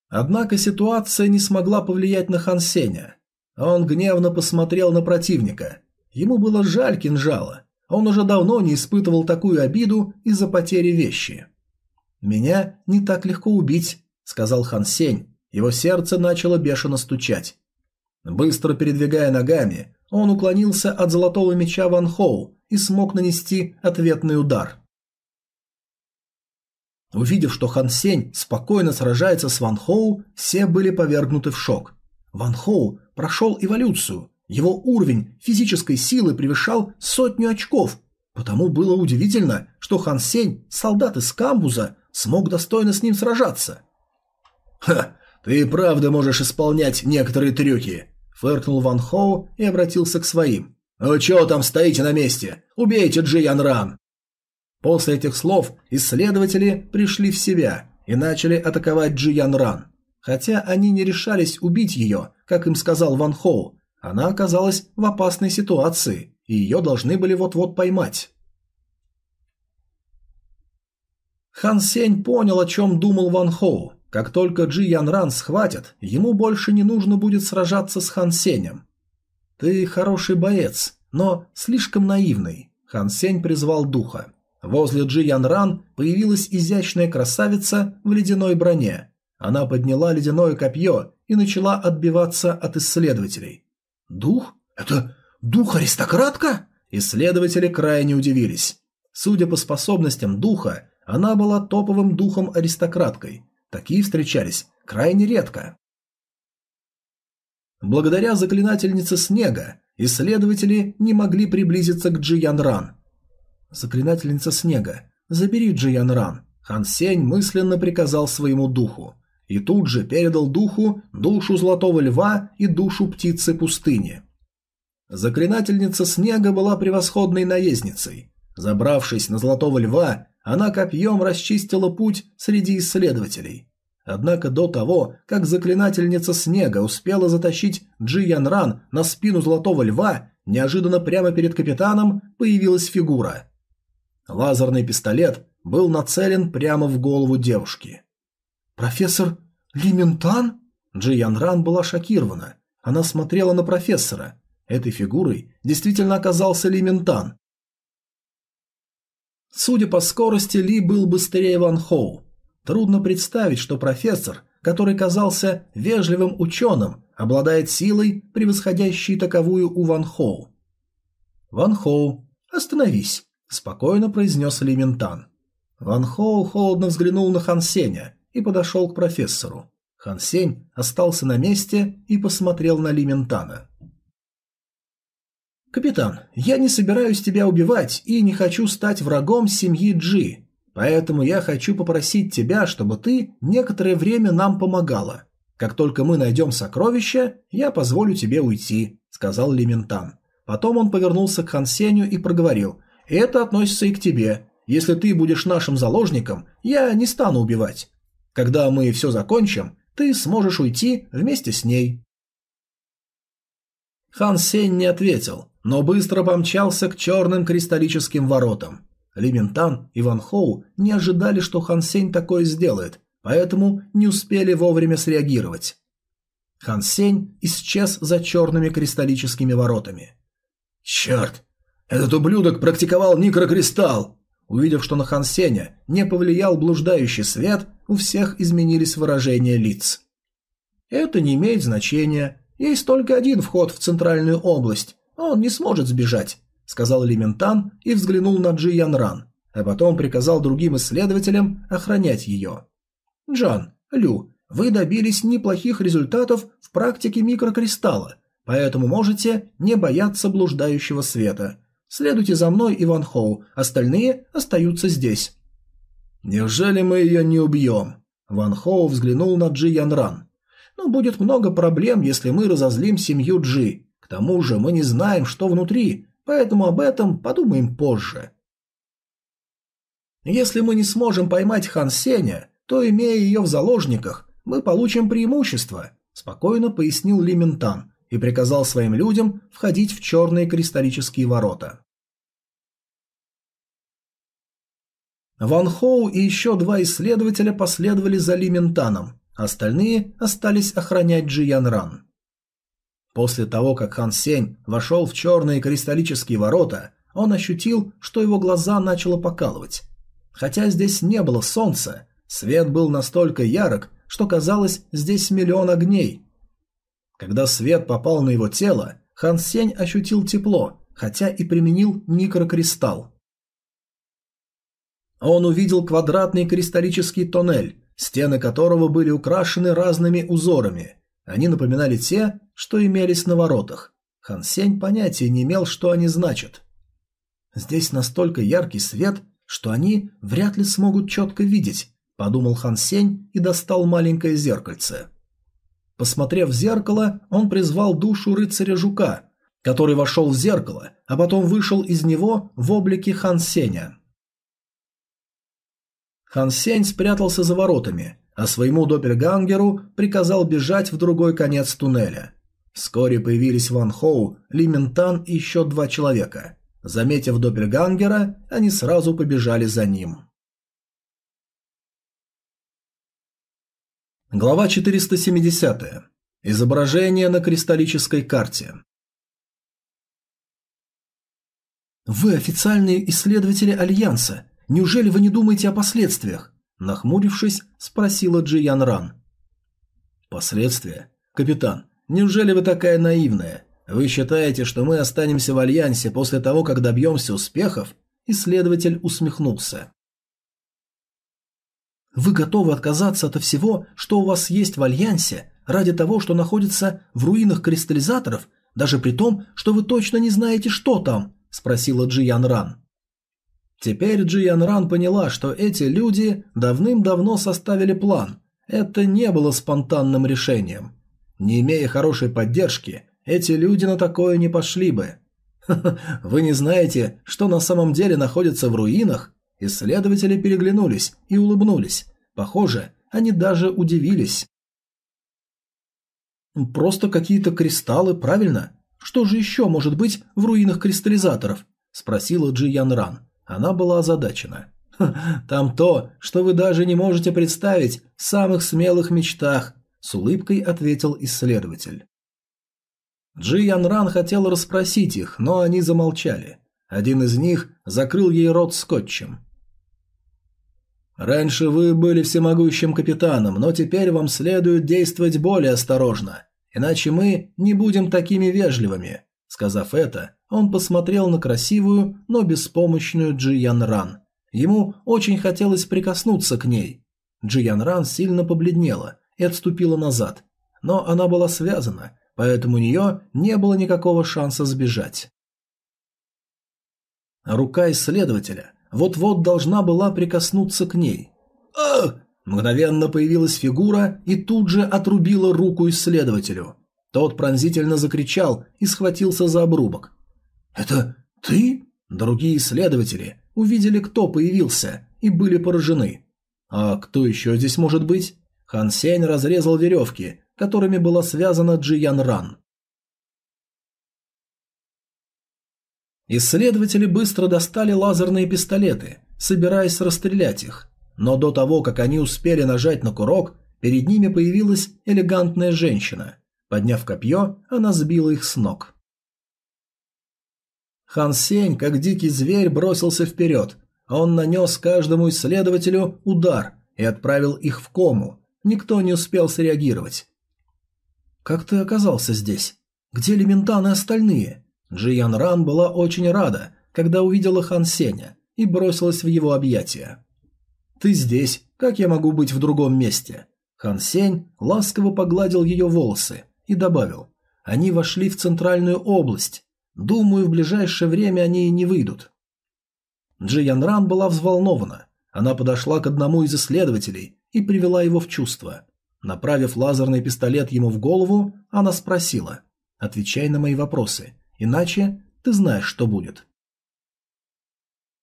Однако ситуация не смогла повлиять на Хан Сеня. Он гневно посмотрел на противника. Ему было жаль кинжала. Он уже давно не испытывал такую обиду из-за потери вещи. «Меня не так легко убить», — сказал Хан Сень, его сердце начало бешено стучать. Быстро передвигая ногами, он уклонился от золотого меча Ван Хоу и смог нанести ответный удар. Увидев, что Хан Сень спокойно сражается с Ван Хоу, все были повергнуты в шок. Ван Хоу прошел эволюцию, его уровень физической силы превышал сотню очков, потому было удивительно, что Хан Сень, солдат из камбуза, смог достойно с ним сражаться. «Ха! «Ты и правда можешь исполнять некоторые трюки», – фыркнул Ван Хоу и обратился к своим. «Ну чё там стоите на месте? Убейте Джи Ян Ран!» После этих слов исследователи пришли в себя и начали атаковать Джи Ян Ран. Хотя они не решались убить ее, как им сказал Ван Хоу, она оказалась в опасной ситуации, и ее должны были вот-вот поймать. Хан Сень понял, о чем думал Ван Хоу. Как только Джи Ян Ран схватят, ему больше не нужно будет сражаться с Хан Сенем. «Ты хороший боец, но слишком наивный», – Хан Сень призвал духа. Возле Джи Ян Ран появилась изящная красавица в ледяной броне. Она подняла ледяное копье и начала отбиваться от исследователей. «Дух? Это дух-аристократка?» Исследователи крайне удивились. Судя по способностям духа, она была топовым духом-аристократкой – Такие встречались крайне редко. Благодаря заклинательнице снега исследователи не могли приблизиться к Джиян Ран. Заклинательница снега, забери Джиян Ран. Хан Сень мысленно приказал своему духу и тут же передал духу душу золотого льва и душу птицы пустыни. Заклинательница снега была превосходной наездницей. Забравшись на золотого льва, она копьем расчистила путь среди исследователей. Однако до того, как заклинательница снега успела затащить Джи Ян Ран на спину золотого льва, неожиданно прямо перед капитаном появилась фигура. Лазерный пистолет был нацелен прямо в голову девушки. «Профессор Лиментан?» Джи Ян Ран была шокирована. Она смотрела на профессора. Этой фигурой действительно оказался Лиментан. Судя по скорости, Ли был быстрее Ван Хоу. Трудно представить, что профессор, который казался вежливым ученым, обладает силой, превосходящей таковую у Ван Хоу. «Ван Хоу, остановись», – спокойно произнес Ли Минтан. Ван Хоу холодно взглянул на Хан Сеня и подошел к профессору. Хан Сень остался на месте и посмотрел на Ли Минтана. «Капитан, я не собираюсь тебя убивать и не хочу стать врагом семьи Джи. Поэтому я хочу попросить тебя, чтобы ты некоторое время нам помогала. Как только мы найдем сокровища, я позволю тебе уйти», — сказал Лиментан. Потом он повернулся к Хан Сенью и проговорил. «Это относится и к тебе. Если ты будешь нашим заложником, я не стану убивать. Когда мы все закончим, ты сможешь уйти вместе с ней». Хан Сень не ответил, но быстро помчался к черным кристаллическим воротам. Лиментан и Ван Хоу не ожидали, что Хан Сень такое сделает, поэтому не успели вовремя среагировать. Хан Сень исчез за черными кристаллическими воротами. «Черт! Этот ублюдок практиковал микрокристалл!» Увидев, что на Хан Сеня не повлиял блуждающий свет, у всех изменились выражения лиц. «Это не имеет значения. Есть только один вход в центральную область. Он не сможет сбежать», — сказал Лиментан и взглянул на Джи Янран, а потом приказал другим исследователям охранять ее. «Джан, Лю, вы добились неплохих результатов в практике микрокристалла, поэтому можете не бояться блуждающего света. Следуйте за мной, Иван Хоу, остальные остаются здесь». «Неужели мы ее не убьем?» Ван Хоу взглянул на Джи Янран. «Ну, будет много проблем, если мы разозлим семью Джи. К тому же мы не знаем, что внутри, поэтому об этом подумаем позже». Если мы не сможем поймать Хан Сеня, то, имея ее в заложниках, мы получим преимущество», – спокойно пояснил Ли Ментан и приказал своим людям входить в черные кристаллические ворота. Ван Хоу и еще два исследователя последовали за Ли Ментаном, остальные остались охранять Джи Ян Ран. После того, как Хан Сень вошел в черные кристаллические ворота, он ощутил, что его глаза начало покалывать. Хотя здесь не было солнца, Свет был настолько ярок, что казалось, здесь миллион огней. Когда свет попал на его тело, Хан Сень ощутил тепло, хотя и применил микрокристалл. Он увидел квадратный кристаллический тоннель, стены которого были украшены разными узорами. Они напоминали те, что имелись на воротах. Хан Сень понятия не имел, что они значат. Здесь настолько яркий свет, что они вряд ли смогут четко видеть, подумал Хан Сень и достал маленькое зеркальце. Посмотрев в зеркало, он призвал душу рыцаря Жука, который вошел в зеркало, а потом вышел из него в облике Хан Сеня. Хан Сень спрятался за воротами, а своему доппельгангеру приказал бежать в другой конец туннеля. Вскоре появились Ван Хоу, Ли Ментан и еще два человека. Заметив доппельгангера, они сразу побежали за ним. Глава 470. Изображение на кристаллической карте. Вы официальные исследователи Альянса. Неужели вы не думаете о последствиях? Нахмурившись, спросила Джи Ян Ран. Последствия? Капитан, неужели вы такая наивная? Вы считаете, что мы останемся в Альянсе после того, как добьемся успехов? Исследователь усмехнулся. Вы готовы отказаться от всего, что у вас есть в Альянсе, ради того, что находится в руинах кристаллизаторов, даже при том, что вы точно не знаете, что там?» – спросила Джиян Ран. Теперь Джиян Ран поняла, что эти люди давным-давно составили план. Это не было спонтанным решением. Не имея хорошей поддержки, эти люди на такое не пошли бы. Вы не знаете, что на самом деле находится в руинах? Исследователи переглянулись и улыбнулись. Похоже, они даже удивились. «Просто какие-то кристаллы, правильно? Что же еще может быть в руинах кристаллизаторов?» – спросила Джи Ян Ран. Она была озадачена. «Там то, что вы даже не можете представить в самых смелых мечтах», – с улыбкой ответил исследователь. Джи Ян Ран хотел расспросить их, но они замолчали. Один из них закрыл ей рот скотчем. Раньше вы были всемогущим капитаном, но теперь вам следует действовать более осторожно, иначе мы не будем такими вежливыми. Сказав это, он посмотрел на красивую, но беспомощную Джи Ян Ран. Ему очень хотелось прикоснуться к ней. Джи Ян Ран сильно побледнела и отступила назад, но она была связана, поэтому у нее не было никакого шанса сбежать. Рука исследователя вот-вот должна была прикоснуться к ней. «Ах!» Мгновенно появилась фигура и тут же отрубила руку исследователю. Тот пронзительно закричал и схватился за обрубок. «Это ты?» Другие исследователи увидели, кто появился, и были поражены. А кто еще здесь может быть? Хан Сень разрезал веревки, которыми была связана Джиян Ран. Исследователи быстро достали лазерные пистолеты, собираясь расстрелять их. Но до того, как они успели нажать на курок, перед ними появилась элегантная женщина. Подняв копье, она сбила их с ног. Хан Сень, как дикий зверь, бросился вперед. Он нанес каждому исследователю удар и отправил их в кому. Никто не успел среагировать. «Как ты оказался здесь? Где Лементан и остальные?» Джиян Ран была очень рада, когда увидела Хан Сеня и бросилась в его объятия. «Ты здесь, как я могу быть в другом месте?» Хан Сень ласково погладил ее волосы и добавил. «Они вошли в центральную область. Думаю, в ближайшее время они не выйдут». Джиян Ран была взволнована. Она подошла к одному из исследователей и привела его в чувство. Направив лазерный пистолет ему в голову, она спросила. «Отвечай на мои вопросы, иначе ты знаешь, что будет».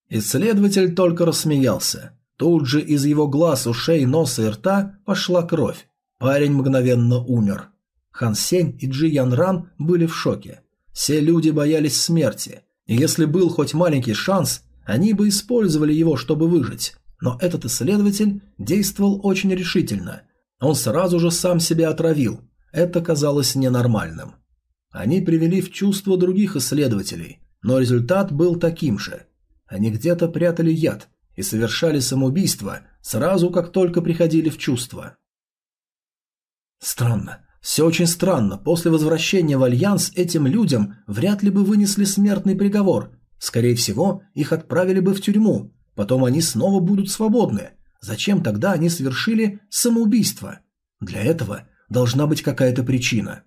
Исследователь только рассмеялся. Тут же из его глаз, ушей, носа и рта пошла кровь. Парень мгновенно умер. Хан Сень и Джи Ян Ран были в шоке. Все люди боялись смерти, и если был хоть маленький шанс, они бы использовали его, чтобы выжить. Но этот исследователь действовал очень решительно. Он сразу же сам себя отравил. Это казалось ненормальным. Они привели в чувство других исследователей, но результат был таким же. Они где-то прятали яд, и совершали самоубийство сразу, как только приходили в чувство. Странно. Все очень странно. После возвращения в Альянс этим людям вряд ли бы вынесли смертный приговор. Скорее всего, их отправили бы в тюрьму. Потом они снова будут свободны. Зачем тогда они совершили самоубийство? Для этого должна быть какая-то причина.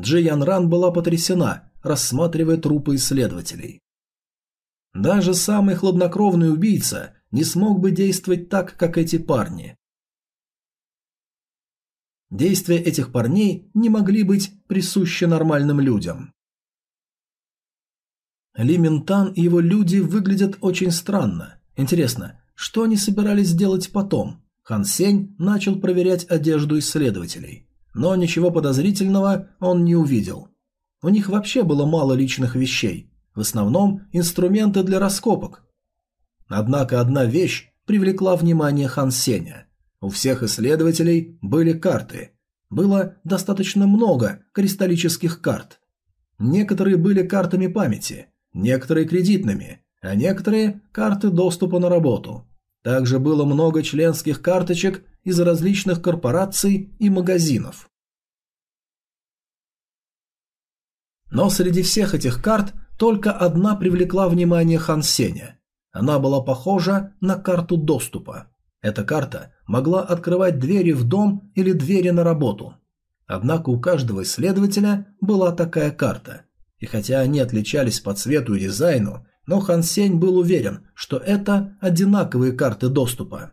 Джи Ян Ран была потрясена, рассматривая трупы исследователей. Даже самый хладнокровный убийца не смог бы действовать так, как эти парни. Действия этих парней не могли быть присущи нормальным людям. Ли Минтан и его люди выглядят очень странно. Интересно, что они собирались сделать потом? Хан Сень начал проверять одежду исследователей. Но ничего подозрительного он не увидел. У них вообще было мало личных вещей. В основном инструменты для раскопок. Однако одна вещь привлекла внимание Хан Сеня. У всех исследователей были карты. Было достаточно много кристаллических карт. Некоторые были картами памяти, некоторые кредитными, а некоторые – карты доступа на работу. Также было много членских карточек из различных корпораций и магазинов. Но среди всех этих карт только одна привлекла внимание Хан Сеня. Она была похожа на карту доступа. Эта карта могла открывать двери в дом или двери на работу. Однако у каждого исследователя была такая карта. И хотя они отличались по цвету и дизайну, но Хан Сень был уверен, что это одинаковые карты доступа.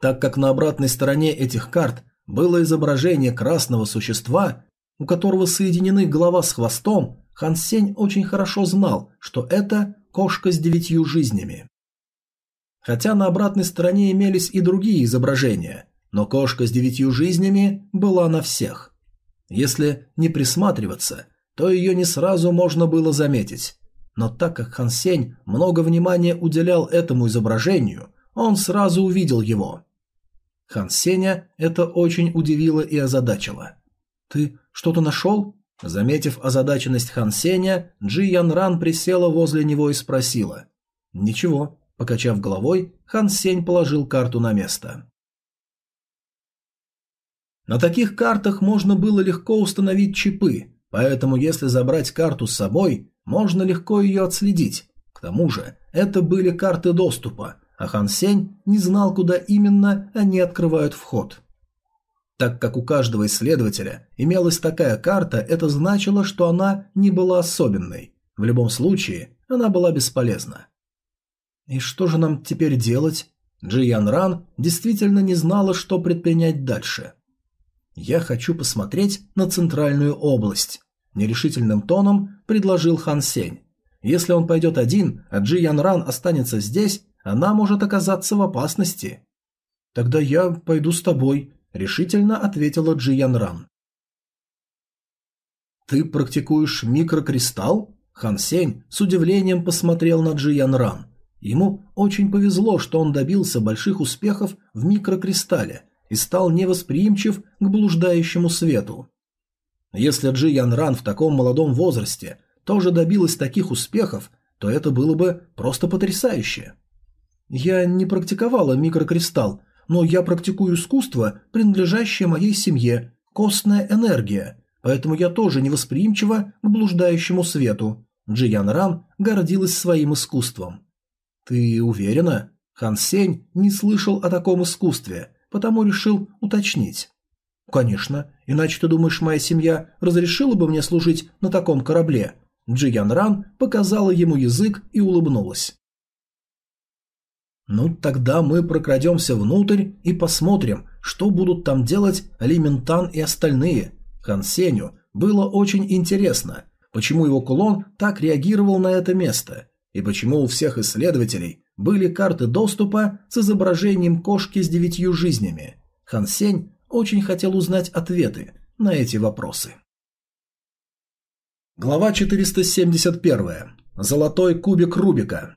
Так как на обратной стороне этих карт было изображение красного существа, у которого соединены голова с хвостом, Хан Сень очень хорошо знал, что это кошка с девятью жизнями. Хотя на обратной стороне имелись и другие изображения, но кошка с девятью жизнями была на всех. Если не присматриваться, то ее не сразу можно было заметить. Но так как Хан Сень много внимания уделял этому изображению, он сразу увидел его. Хан Сеня это очень удивило и озадачило. «Ты что-то нашел?» Заметив озадаченность Хан Сеня, Джи Ян Ран присела возле него и спросила. «Ничего». Покачав головой, Хан Сень положил карту на место. На таких картах можно было легко установить чипы, поэтому если забрать карту с собой, можно легко ее отследить. К тому же, это были карты доступа, а Хан Сень не знал, куда именно они открывают вход. Так как у каждого исследователя имелась такая карта, это значило, что она не была особенной. В любом случае, она была бесполезна. И что же нам теперь делать? Джи Ян Ран действительно не знала, что предпринять дальше. «Я хочу посмотреть на центральную область», – нерешительным тоном предложил Хан Сень. «Если он пойдет один, а Джи Ян Ран останется здесь, она может оказаться в опасности». «Тогда я пойду с тобой», – решительно ответила Джи Ян Ран. «Ты практикуешь микрокристалл?» Хан Сень с удивлением посмотрел на Джи Ян Ран. Ему очень повезло, что он добился больших успехов в микрокристалле и стал невосприимчив к блуждающему свету. Если Джи Ян Ран в таком молодом возрасте тоже добилась таких успехов, то это было бы просто потрясающе. Я не практиковала микрокристалл, но я практикую искусство, принадлежащее моей семье, костная энергия, поэтому я тоже невосприимчива к блуждающему свету. Джи Ян Ран гордилась своим искусством. «Ты уверена?» Хан Сень не слышал о таком искусстве, потому решил уточнить. «Конечно, иначе ты думаешь, моя семья разрешила бы мне служить на таком корабле?» Джи Ян Ран показала ему язык и улыбнулась. «Ну, тогда мы прокрадемся внутрь и посмотрим, что будут там делать Ли Минтан и остальные». Хан Сеню было очень интересно, почему его кулон так реагировал на это место, и почему у всех исследователей были карты доступа с изображением кошки с девятью жизнями. Хан Сень очень хотел узнать ответы на эти вопросы. Глава 471. Золотой кубик Рубика.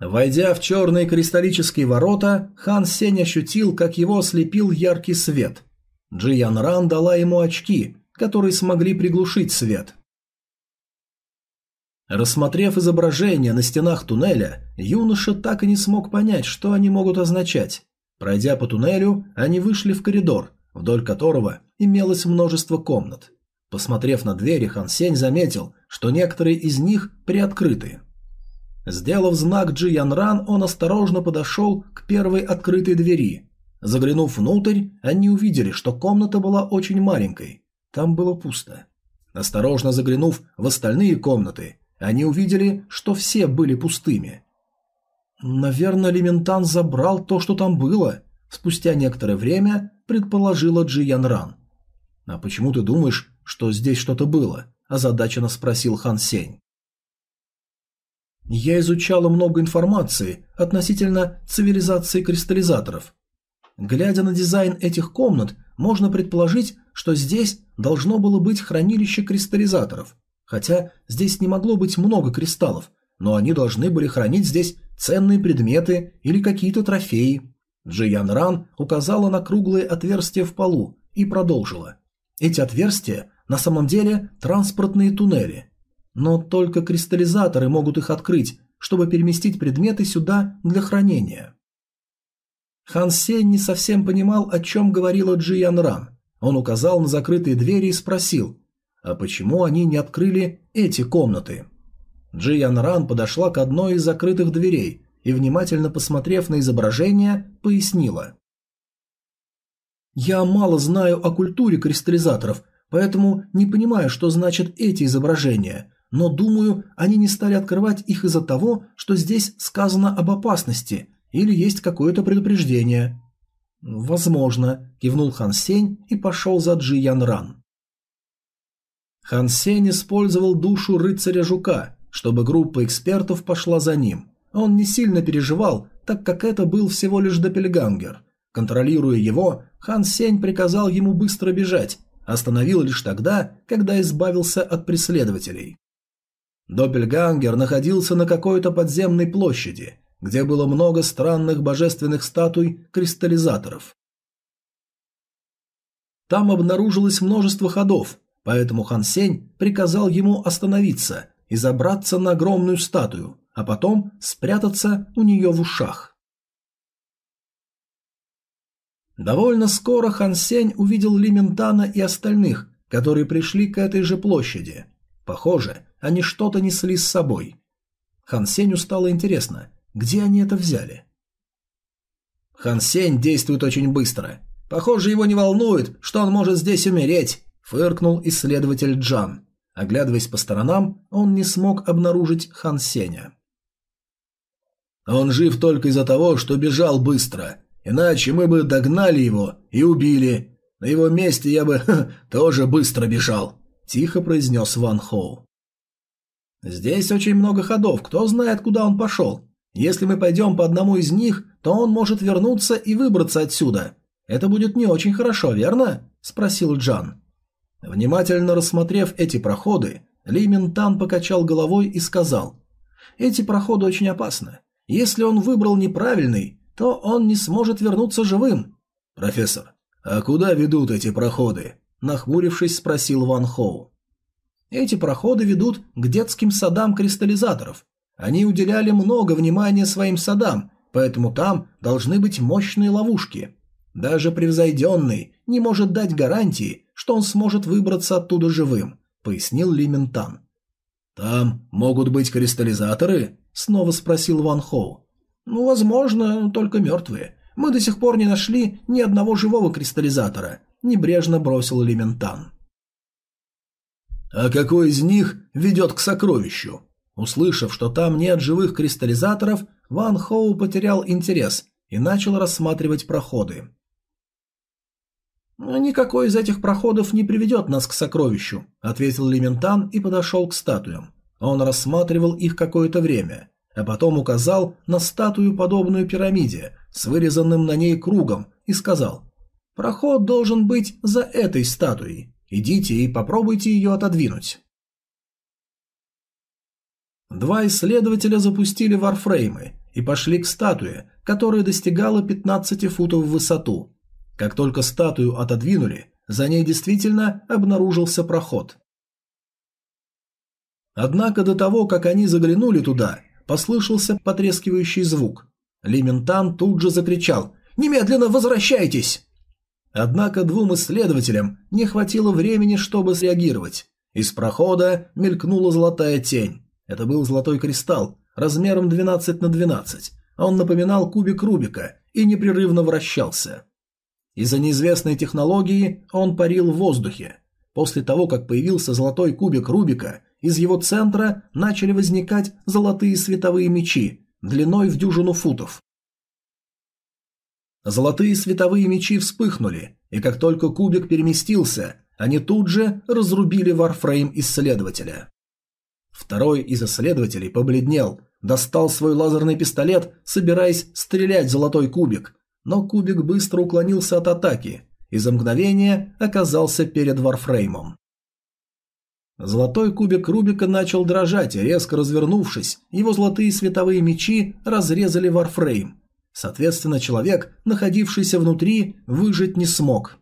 Войдя в черные кристаллические ворота, Хан Сень ощутил, как его ослепил яркий свет. Джи Ян Ран дала ему очки, которые смогли приглушить свет. Рассмотрев изображения на стенах туннеля, юноша так и не смог понять, что они могут означать. Пройдя по туннелю, они вышли в коридор, вдоль которого имелось множество комнат. Посмотрев на двери, Хан Сень заметил, что некоторые из них приоткрыты. Сделав знак Джи Ян Ран, он осторожно подошел к первой открытой двери. Заглянув внутрь, они увидели, что комната была очень маленькой. Там было пусто. Осторожно заглянув в остальные комнаты, они увидели, что все были пустыми. «Наверное, Лементан забрал то, что там было», – спустя некоторое время предположила Джи Ян Ран. «А почему ты думаешь, что здесь что-то было?» – озадаченно спросил Хан Сень. «Я изучала много информации относительно цивилизации кристаллизаторов. Глядя на дизайн этих комнат, можно предположить, что здесь должно было быть хранилище кристаллизаторов – Хотя здесь не могло быть много кристаллов, но они должны были хранить здесь ценные предметы или какие-то трофеи. Джиян Ран указала на круглые отверстия в полу и продолжила. Эти отверстия на самом деле транспортные туннели. Но только кристаллизаторы могут их открыть, чтобы переместить предметы сюда для хранения. Хан Сень не совсем понимал, о чем говорила Джиян Ран. Он указал на закрытые двери и спросил, а почему они не открыли эти комнаты? Джи Ян Ран подошла к одной из закрытых дверей и, внимательно посмотрев на изображение, пояснила. «Я мало знаю о культуре кристаллизаторов, поэтому не понимаю, что значат эти изображения, но думаю, они не стали открывать их из-за того, что здесь сказано об опасности или есть какое-то предупреждение». «Возможно», – кивнул Хан Сень и пошел за Джи Ян Ран. Хан Сень использовал душу рыцаря-жука, чтобы группа экспертов пошла за ним. Он не сильно переживал, так как это был всего лишь доппельгангер. Контролируя его, Хан Сень приказал ему быстро бежать, остановил лишь тогда, когда избавился от преследователей. Доппельгангер находился на какой-то подземной площади, где было много странных божественных статуй кристаллизаторов. Там обнаружилось множество ходов, Поэтому Хан Сень приказал ему остановиться и забраться на огромную статую, а потом спрятаться у нее в ушах. Довольно скоро Хан Сень увидел Лиментана и остальных, которые пришли к этой же площади. Похоже, они что-то несли с собой. Хан Сенью стало интересно, где они это взяли. Хан Сень действует очень быстро. Похоже, его не волнует, что он может здесь умереть, Фыркнул исследователь Джан. Оглядываясь по сторонам, он не смог обнаружить Хан Сеня. Он жив только из-за того, что бежал быстро. Иначе мы бы догнали его и убили. На его месте я бы ха, тоже быстро бежал», – тихо произнес Ван Хоу. «Здесь очень много ходов, кто знает, куда он пошел. Если мы пойдем по одному из них, то он может вернуться и выбраться отсюда. Это будет не очень хорошо, верно?» – спросил Джан. Внимательно рассмотрев эти проходы, Ли Минтан покачал головой и сказал, «Эти проходы очень опасны. Если он выбрал неправильный, то он не сможет вернуться живым». «Профессор, а куда ведут эти проходы?» – нахмурившись, спросил Ван Хоу. Эти проходы ведут к детским садам кристаллизаторов. Они уделяли много внимания своим садам, поэтому там должны быть мощные ловушки. Даже превзойденный не может дать гарантии, что он сможет выбраться оттуда живым, пояснил Ли Ментан. «Там могут быть кристаллизаторы?» – снова спросил Ван Хоу. «Ну, возможно, только мертвые. Мы до сих пор не нашли ни одного живого кристаллизатора», – небрежно бросил Ли Ментан. «А какой из них ведет к сокровищу?» Услышав, что там нет живых кристаллизаторов, Ван Хоу потерял интерес и начал рассматривать проходы. «Никакой из этих проходов не приведет нас к сокровищу», — ответил Лементан и подошел к статуям. Он рассматривал их какое-то время, а потом указал на статую, подобную пирамиде, с вырезанным на ней кругом, и сказал «Проход должен быть за этой статуей. Идите и попробуйте ее отодвинуть». Два исследователя запустили варфреймы и пошли к статуе, которая достигала 15 футов в высоту. Как только статую отодвинули, за ней действительно обнаружился проход. Однако до того, как они заглянули туда, послышался потрескивающий звук. Лиментан тут же закричал «Немедленно возвращайтесь!». Однако двум исследователям не хватило времени, чтобы среагировать. Из прохода мелькнула золотая тень. Это был золотой кристалл, размером 12 на 12. Он напоминал кубик Рубика и непрерывно вращался. Из-за неизвестной технологии он парил в воздухе. После того, как появился золотой кубик Рубика, из его центра начали возникать золотые световые мечи, длиной в дюжину футов. Золотые световые мечи вспыхнули, и как только кубик переместился, они тут же разрубили варфрейм исследователя. Второй из исследователей побледнел, достал свой лазерный пистолет, собираясь стрелять золотой кубик, но кубик быстро уклонился от атаки и за мгновение оказался перед варфреймом. Золотой кубик Рубика начал дрожать, резко развернувшись, его золотые световые мечи разрезали варфрейм. Соответственно, человек, находившийся внутри, выжить не смог.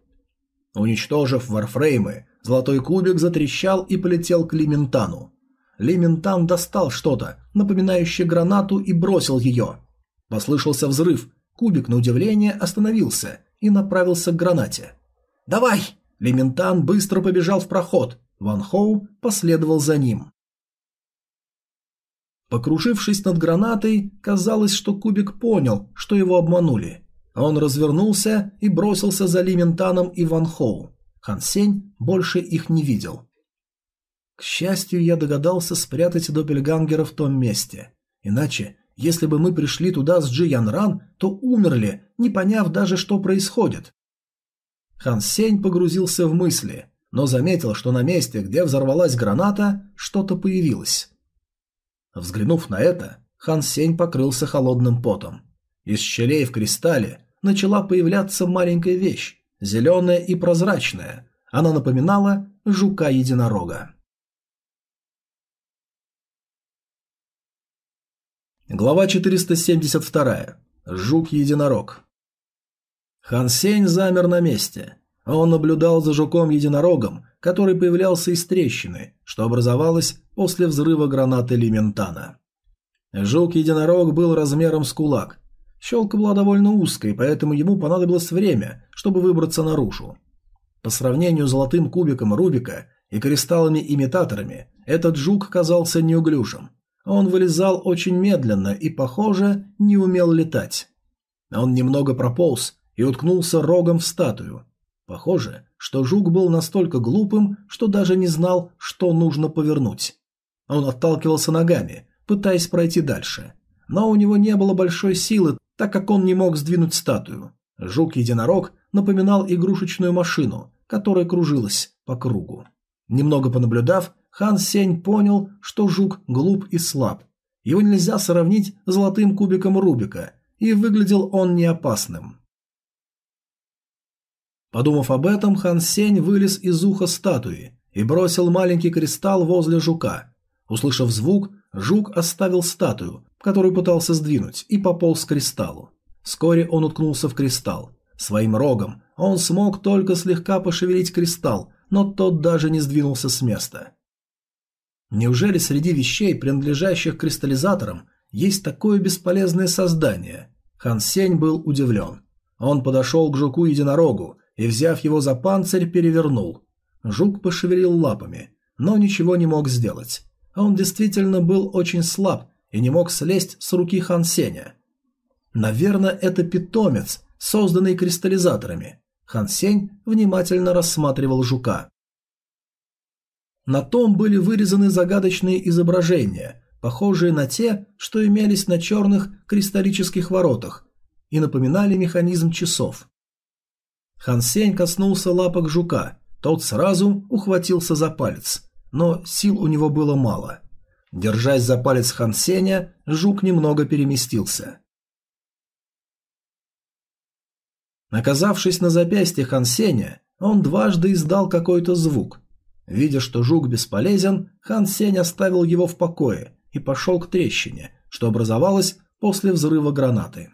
Уничтожив варфреймы, золотой кубик затрещал и полетел к Лиментану. Лементан достал что-то, напоминающее гранату, и бросил ее. Послышался взрыв. Кубик, на удивление, остановился и направился к гранате. «Давай!» Лементан быстро побежал в проход. Ван Хоу последовал за ним. Покружившись над гранатой, казалось, что Кубик понял, что его обманули. Он развернулся и бросился за Лиментаном и Ван Хоу. Хан Сень больше их не видел. К счастью, я догадался спрятать Доппельгангера в том месте. Иначе, если бы мы пришли туда с Джи Ян Ран, то умерли, не поняв даже, что происходит. Хан Сень погрузился в мысли, но заметил, что на месте, где взорвалась граната, что-то появилось. Взглянув на это, Хан Сень покрылся холодным потом. Из щелей в кристалле начала появляться маленькая вещь, зеленая и прозрачная. Она напоминала жука-единорога. Глава 472. Жук-единорог. Хан Сень замер на месте. Он наблюдал за жуком-единорогом, который появлялся из трещины, что образовалось после взрыва гранаты Лиментана. Жук-единорог был размером с кулак. Щелка была довольно узкой, поэтому ему понадобилось время, чтобы выбраться наружу. По сравнению с золотым кубиком Рубика и кристаллами-имитаторами, этот жук казался неуклюжим. Он вылезал очень медленно и, похоже, не умел летать. Он немного прополз и уткнулся рогом в статую. Похоже, что жук был настолько глупым, что даже не знал, что нужно повернуть. Он отталкивался ногами, пытаясь пройти дальше. но у него не было большой силы, так как он не мог сдвинуть статую. Жук-единорог напоминал игрушечную машину, которая кружилась по кругу. Немного понаблюдав, Хан Сень понял, что жук глуп и слаб. Его нельзя сравнить с золотым кубиком Рубика, и выглядел он неопасным. Подумав об этом, Хан Сень вылез из уха статуи и бросил маленький кристалл возле жука. Услышав звук, жук оставил статую, которую пытался сдвинуть, и пополз к кристаллу. Вскоре он уткнулся в кристалл. Своим рогом он смог только слегка пошевелить кристалл, но тот даже не сдвинулся с места. Неужели среди вещей, принадлежащих кристаллизаторам, есть такое бесполезное создание? Хан Сень был удивлен. Он подошел к жуку-единорогу и, взяв его за панцирь, перевернул. Жук пошевелил лапами, но ничего не мог сделать. Он действительно был очень слаб и не мог слезть с руки Хан Сеня. Наверное, это питомец, созданный кристаллизаторами. Хан Сень внимательно рассматривал жука. На том были вырезаны загадочные изображения, похожие на те, что имелись на черных кристаллических воротах, и напоминали механизм часов. Хан Сень коснулся лапок жука, тот сразу ухватился за палец, но сил у него было мало. Держась за палец Хан Сеня, жук немного переместился. Оказавшись на запястье Хан Сеня, он дважды издал какой-то звук – Видя, что жук бесполезен, Хан Сень оставил его в покое и пошел к трещине, что образовалось после взрыва гранаты.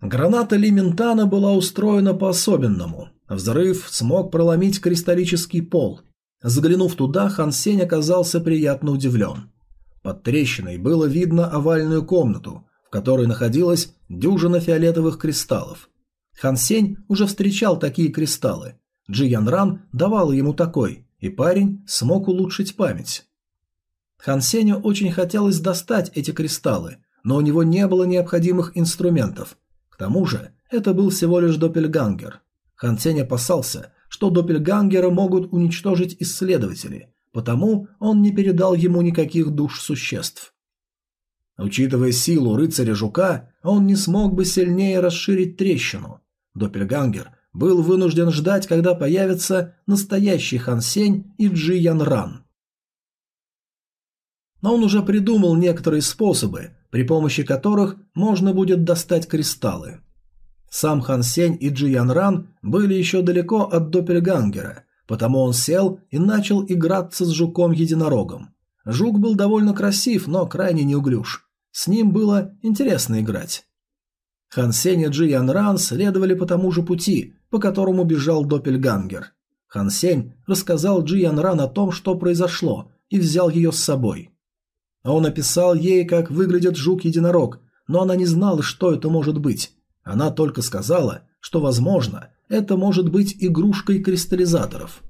Граната Лиментана была устроена по-особенному. Взрыв смог проломить кристаллический пол. Заглянув туда, Хан Сень оказался приятно удивлен. Под трещиной было видно овальную комнату, в которой находилась дюжина фиолетовых кристаллов. Хан Сень уже встречал такие кристаллы, Джи Ян Ран давала ему такой, и парень смог улучшить память. Хан Сеню очень хотелось достать эти кристаллы, но у него не было необходимых инструментов. К тому же, это был всего лишь доппельгангер. Хан Сень опасался, что доппельгангера могут уничтожить исследователи, потому он не передал ему никаких душ существ. Учитывая силу рыцаря-жука, он не смог бы сильнее расширить трещину. Доппельгангер был вынужден ждать, когда появится настоящий Хан Сень и Джи Ян Ран. Но он уже придумал некоторые способы, при помощи которых можно будет достать кристаллы. Сам Хан Сень и Джи Ян Ран были еще далеко от Доппельгангера, потому он сел и начал играться с жуком-единорогом. Жук был довольно красив, но крайне неуглюж. С ним было интересно играть. Хан Сень и Джи Ян Ран следовали по тому же пути, по которому бежал Доппельгангер. Хан Сень рассказал Джи Ян Ран о том, что произошло, и взял ее с собой. Он описал ей, как выглядит жук-единорог, но она не знала, что это может быть. Она только сказала, что, возможно, это может быть игрушкой кристаллизаторов.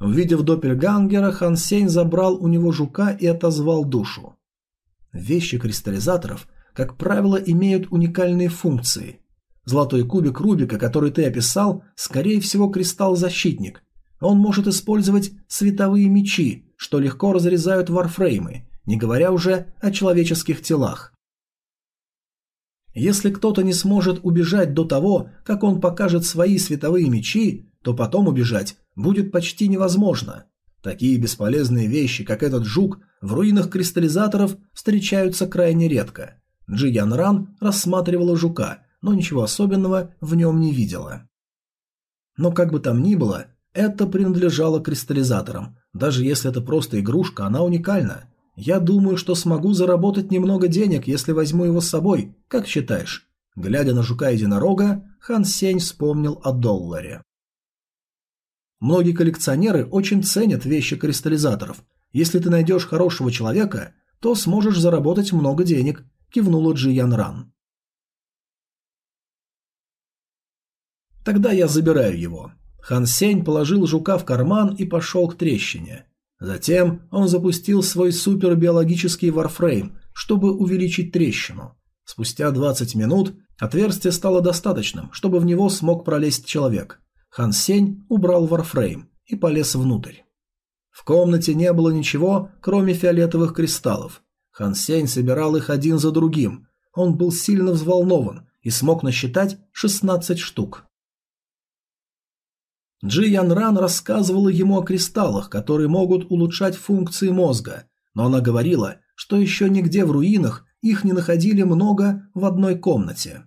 Увидев Доппельгангера, Хан Сень забрал у него жука и отозвал душу. Вещи кристаллизаторов – как правило, имеют уникальные функции. Золотой кубик Рубика, который ты описал, скорее всего кристалл-защитник. Он может использовать световые мечи, что легко разрезают варфреймы, не говоря уже о человеческих телах. Если кто-то не сможет убежать до того, как он покажет свои световые мечи, то потом убежать будет почти невозможно. Такие бесполезные вещи, как этот жук, в руинах кристаллизаторов встречаются крайне редко. Джи Ян Ран рассматривала жука, но ничего особенного в нем не видела. Но как бы там ни было, это принадлежало кристаллизаторам. Даже если это просто игрушка, она уникальна. Я думаю, что смогу заработать немного денег, если возьму его с собой. Как считаешь? Глядя на жука-единорога, Хан Сень вспомнил о долларе. Многие коллекционеры очень ценят вещи кристаллизаторов. Если ты найдешь хорошего человека, то сможешь заработать много денег, кивнула Джи Ян Ран. Тогда я забираю его. Хан Сень положил жука в карман и пошел к трещине. Затем он запустил свой супербиологический варфрейм, чтобы увеличить трещину. Спустя 20 минут отверстие стало достаточным, чтобы в него смог пролезть человек. Хан Сень убрал варфрейм и полез внутрь. В комнате не было ничего, кроме фиолетовых кристаллов. Хан Сень собирал их один за другим. Он был сильно взволнован и смог насчитать 16 штук. Джи Ян Ран рассказывала ему о кристаллах, которые могут улучшать функции мозга, но она говорила, что еще нигде в руинах их не находили много в одной комнате.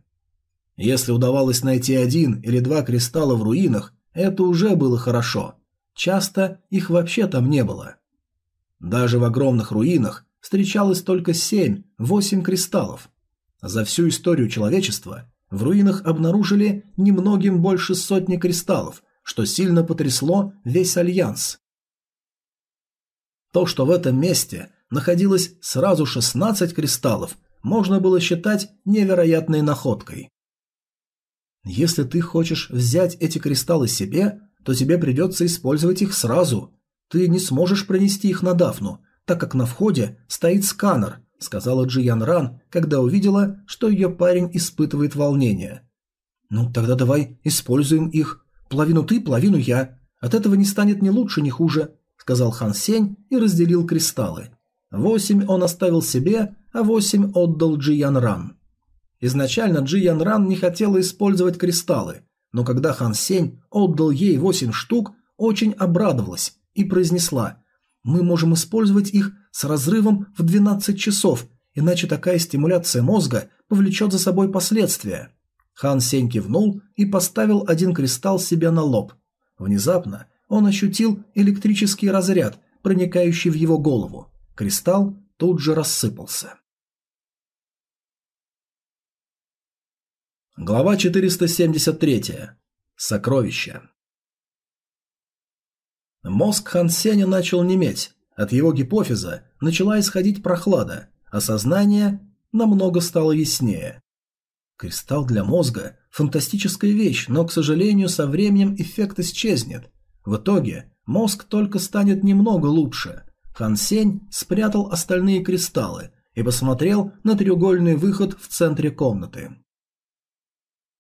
Если удавалось найти один или два кристалла в руинах, это уже было хорошо. Часто их вообще там не было. Даже в огромных руинах встречалось только 7-8 кристаллов. За всю историю человечества в руинах обнаружили немногим больше сотни кристаллов, что сильно потрясло весь Альянс. То, что в этом месте находилось сразу 16 кристаллов, можно было считать невероятной находкой. Если ты хочешь взять эти кристаллы себе, то тебе придется использовать их сразу. Ты не сможешь пронести их на Дафну, так как на входе стоит сканер, сказала Джиян Ран, когда увидела, что ее парень испытывает волнение. Ну, тогда давай используем их. Половину ты, половину я. От этого не станет ни лучше, ни хуже, сказал Хан Сень и разделил кристаллы. Восемь он оставил себе, а восемь отдал Джиян Ран. Изначально Джи Ян Ран не хотела использовать кристаллы, но когда Хан Сень отдал ей восемь штук, очень обрадовалась и произнесла «Мы можем использовать их с разрывом в 12 часов, иначе такая стимуляция мозга повлечет за собой последствия». Хан Сень кивнул и поставил один кристалл себе на лоб. Внезапно он ощутил электрический разряд, проникающий в его голову. Кристалл тут же рассыпался. Глава 473. Сокровища. Мозг Хан Сеня начал неметь. От его гипофиза начала исходить прохлада, а сознание намного стало яснее. Кристалл для мозга – фантастическая вещь, но, к сожалению, со временем эффект исчезнет. В итоге мозг только станет немного лучше. Хан Сень спрятал остальные кристаллы и посмотрел на треугольный выход в центре комнаты.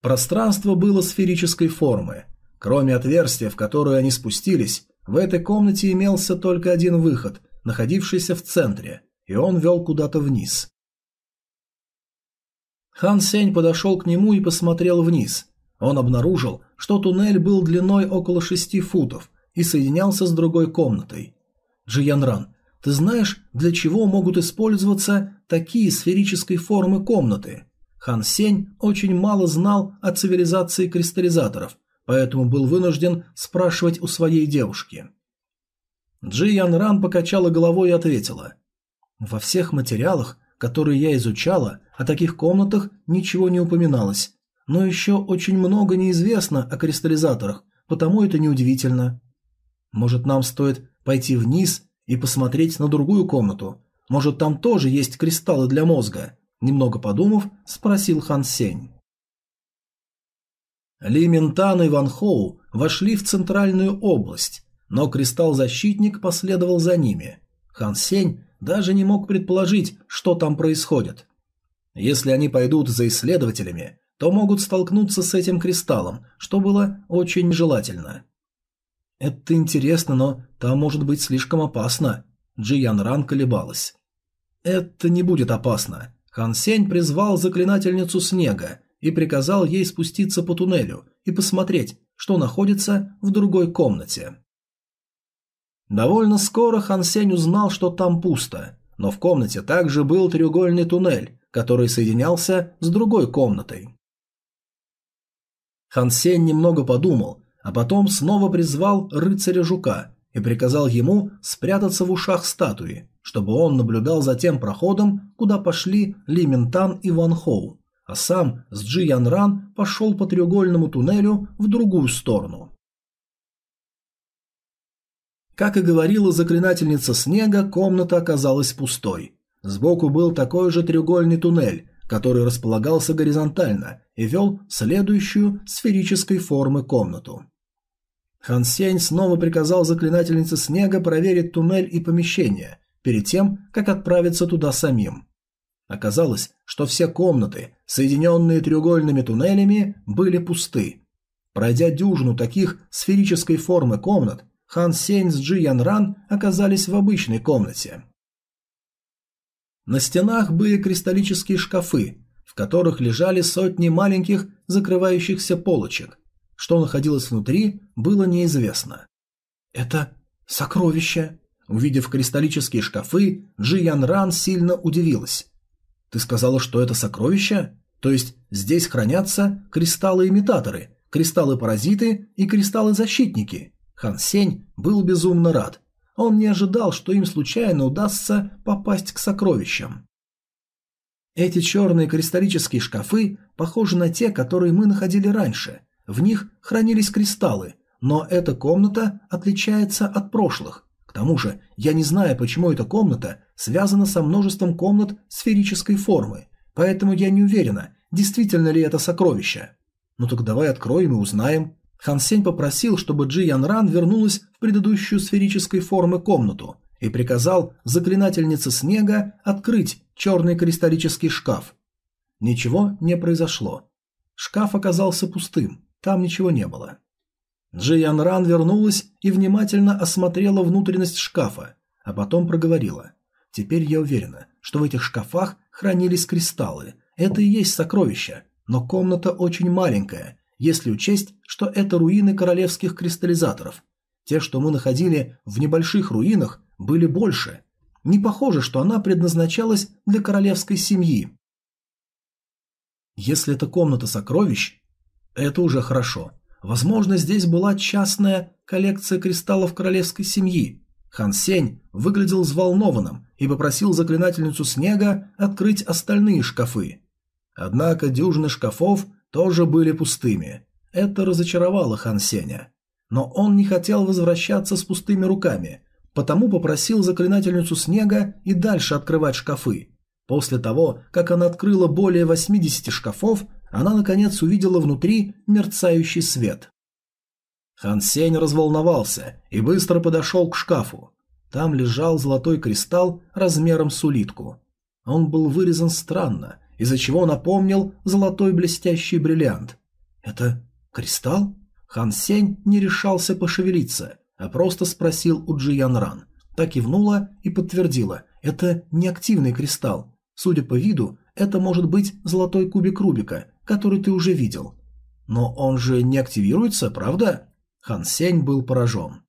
Пространство было сферической формы. Кроме отверстия, в которое они спустились, в этой комнате имелся только один выход, находившийся в центре, и он вел куда-то вниз. Хан Сень подошел к нему и посмотрел вниз. Он обнаружил, что туннель был длиной около шести футов и соединялся с другой комнатой. Джиянран, ты знаешь, для чего могут использоваться такие сферической формы комнаты? Хан Сень очень мало знал о цивилизации кристаллизаторов, поэтому был вынужден спрашивать у своей девушки. Джи Ян Ран покачала головой и ответила. «Во всех материалах, которые я изучала, о таких комнатах ничего не упоминалось, но еще очень много неизвестно о кристаллизаторах, потому это неудивительно. Может, нам стоит пойти вниз и посмотреть на другую комнату? Может, там тоже есть кристаллы для мозга?» Немного подумав, спросил Хан Сень. Ли Минтан и Ван Хоу вошли в центральную область, но кристалл-защитник последовал за ними. Хан Сень даже не мог предположить, что там происходит. Если они пойдут за исследователями, то могут столкнуться с этим кристаллом, что было очень нежелательно. «Это интересно, но там может быть слишком опасно», – Джи Ян Ран колебалась. «Это не будет опасно. Хан Сень призвал заклинательницу снега и приказал ей спуститься по туннелю и посмотреть, что находится в другой комнате. Довольно скоро Хан Сень узнал, что там пусто, но в комнате также был треугольный туннель, который соединялся с другой комнатой. Хан Сень немного подумал, а потом снова призвал рыцаря-жука и приказал ему спрятаться в ушах статуи, чтобы он наблюдал за тем проходом, куда пошли Ли Минтан и Ван Хоу, а сам с Джи Ян Ран пошел по треугольному туннелю в другую сторону. Как и говорила заклинательница снега, комната оказалась пустой. Сбоку был такой же треугольный туннель, который располагался горизонтально и вел следующую сферической формы комнату. Хан Сень снова приказал заклинательнице снега проверить туннель и помещение, перед тем, как отправиться туда самим. Оказалось, что все комнаты, соединенные треугольными туннелями, были пусты. Пройдя дюжину таких сферической формы комнат, Хан Сень с Джи Ян Ран оказались в обычной комнате. На стенах были кристаллические шкафы, в которых лежали сотни маленьких закрывающихся полочек. Что находилось внутри, было неизвестно. «Это сокровище!» Увидев кристаллические шкафы, Джи Ян Ран сильно удивилась. «Ты сказала, что это сокровища? То есть здесь хранятся кристаллы-имитаторы, кристаллы-паразиты и кристаллы-защитники?» Хан Сень был безумно рад. Он не ожидал, что им случайно удастся попасть к сокровищам. Эти черные кристаллические шкафы похожи на те, которые мы находили раньше. В них хранились кристаллы, но эта комната отличается от прошлых. К тому же, я не знаю, почему эта комната связана со множеством комнат сферической формы, поэтому я не уверена, действительно ли это сокровище. Ну так давай откроем и узнаем. Хан Сень попросил, чтобы Джи Ян Ран вернулась в предыдущую сферической формы комнату и приказал заклинательнице снега открыть черный кристаллический шкаф. Ничего не произошло. Шкаф оказался пустым, там ничего не было. Джиян Ран вернулась и внимательно осмотрела внутренность шкафа, а потом проговорила. «Теперь я уверена, что в этих шкафах хранились кристаллы. Это и есть сокровища, но комната очень маленькая, если учесть, что это руины королевских кристаллизаторов. Те, что мы находили в небольших руинах, были больше. Не похоже, что она предназначалась для королевской семьи. Если это комната сокровищ, это уже хорошо. Возможно, здесь была частная коллекция кристаллов королевской семьи. Хан Сень выглядел взволнованным и попросил заклинательницу снега открыть остальные шкафы. Однако дюжины шкафов тоже были пустыми. Это разочаровало Хан Сеня. Но он не хотел возвращаться с пустыми руками, потому попросил заклинательницу снега и дальше открывать шкафы. После того, как она открыла более 80 шкафов, она наконец увидела внутри мерцающий свет. Хан Сень разволновался и быстро подошел к шкафу. Там лежал золотой кристалл размером с улитку. Он был вырезан странно, из-за чего напомнил золотой блестящий бриллиант. «Это кристалл?» Хан Сень не решался пошевелиться, а просто спросил у Джи Ян Ран. Та кивнула и подтвердила, это неактивный кристалл. Судя по виду, это может быть золотой кубик Рубика, который ты уже видел. Но он же не активируется, правда? Хан Сень был поражен.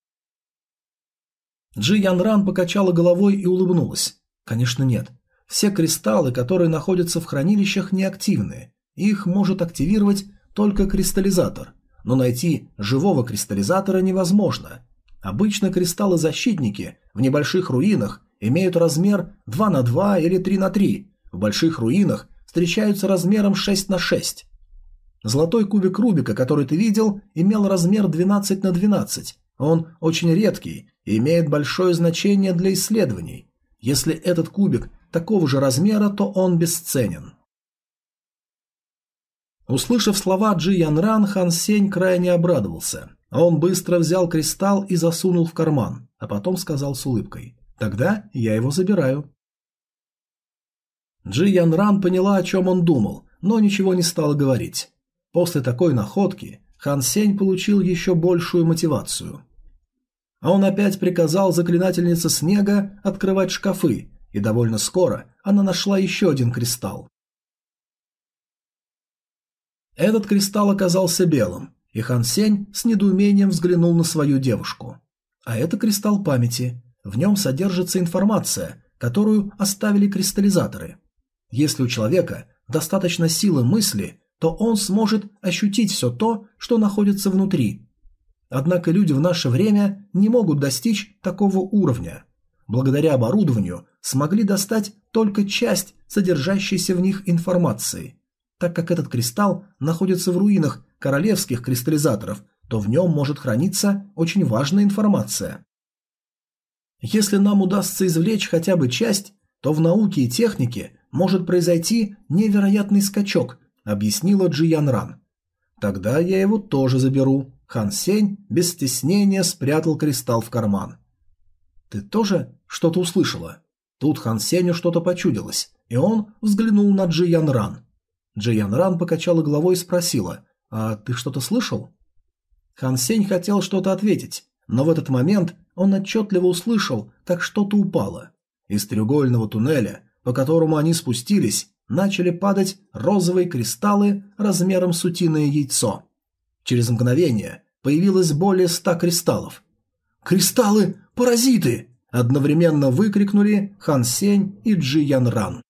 Джи Ян Ран покачала головой и улыбнулась. Конечно, нет. Все кристаллы, которые находятся в хранилищах, неактивны. Их может активировать только кристаллизатор. Но найти живого кристаллизатора невозможно. Обычно кристаллы-защитники в небольших руинах имеют размер 2 на 2 или 3 на 3. В больших руинах встречаются размером 6 на 6. Золотой кубик Рубика, который ты видел, имел размер 12 на 12. Он очень редкий и имеет большое значение для исследований. Если этот кубик такого же размера, то он бесценен. Услышав слова Джи Ян Ран, Хан Сень крайне обрадовался. Он быстро взял кристалл и засунул в карман, а потом сказал с улыбкой «Тогда я его забираю». Джи Ян Ран поняла, о чем он думал, но ничего не стала говорить. После такой находки Хан Сень получил еще большую мотивацию. А он опять приказал заклинательнице снега открывать шкафы, и довольно скоро она нашла еще один кристалл. Этот кристалл оказался белым, и Хан Сень с недоумением взглянул на свою девушку. А это кристалл памяти. В нем содержится информация, которую оставили кристаллизаторы. Если у человека достаточно силы мысли, то он сможет ощутить все то, что находится внутри. Однако люди в наше время не могут достичь такого уровня. Благодаря оборудованию смогли достать только часть содержащейся в них информации. Так как этот кристалл находится в руинах королевских кристаллизаторов, то в нем может храниться очень важная информация. Если нам удастся извлечь хотя бы часть, то в науке и технике может произойти невероятный скачок, объяснила Джиян Ран. Тогда я его тоже заберу. Хан Сень без стеснения спрятал кристалл в карман. Ты тоже что-то услышала? Тут Хан Сенью что-то почудилось, и он взглянул на Джиян Ран. Джиян Ран покачала головой и спросила, «А ты что-то слышал?» Хан Сень хотел что-то ответить, но в этот момент он отчетливо услышал, как что-то упало. Из треугольного туннеля, по которому они спустились, начали падать розовые кристаллы размером с утиное яйцо. Через мгновение появилось более ста кристаллов. «Кристаллы! Паразиты!» Одновременно выкрикнули Хан Сень и Джи Ян Ран.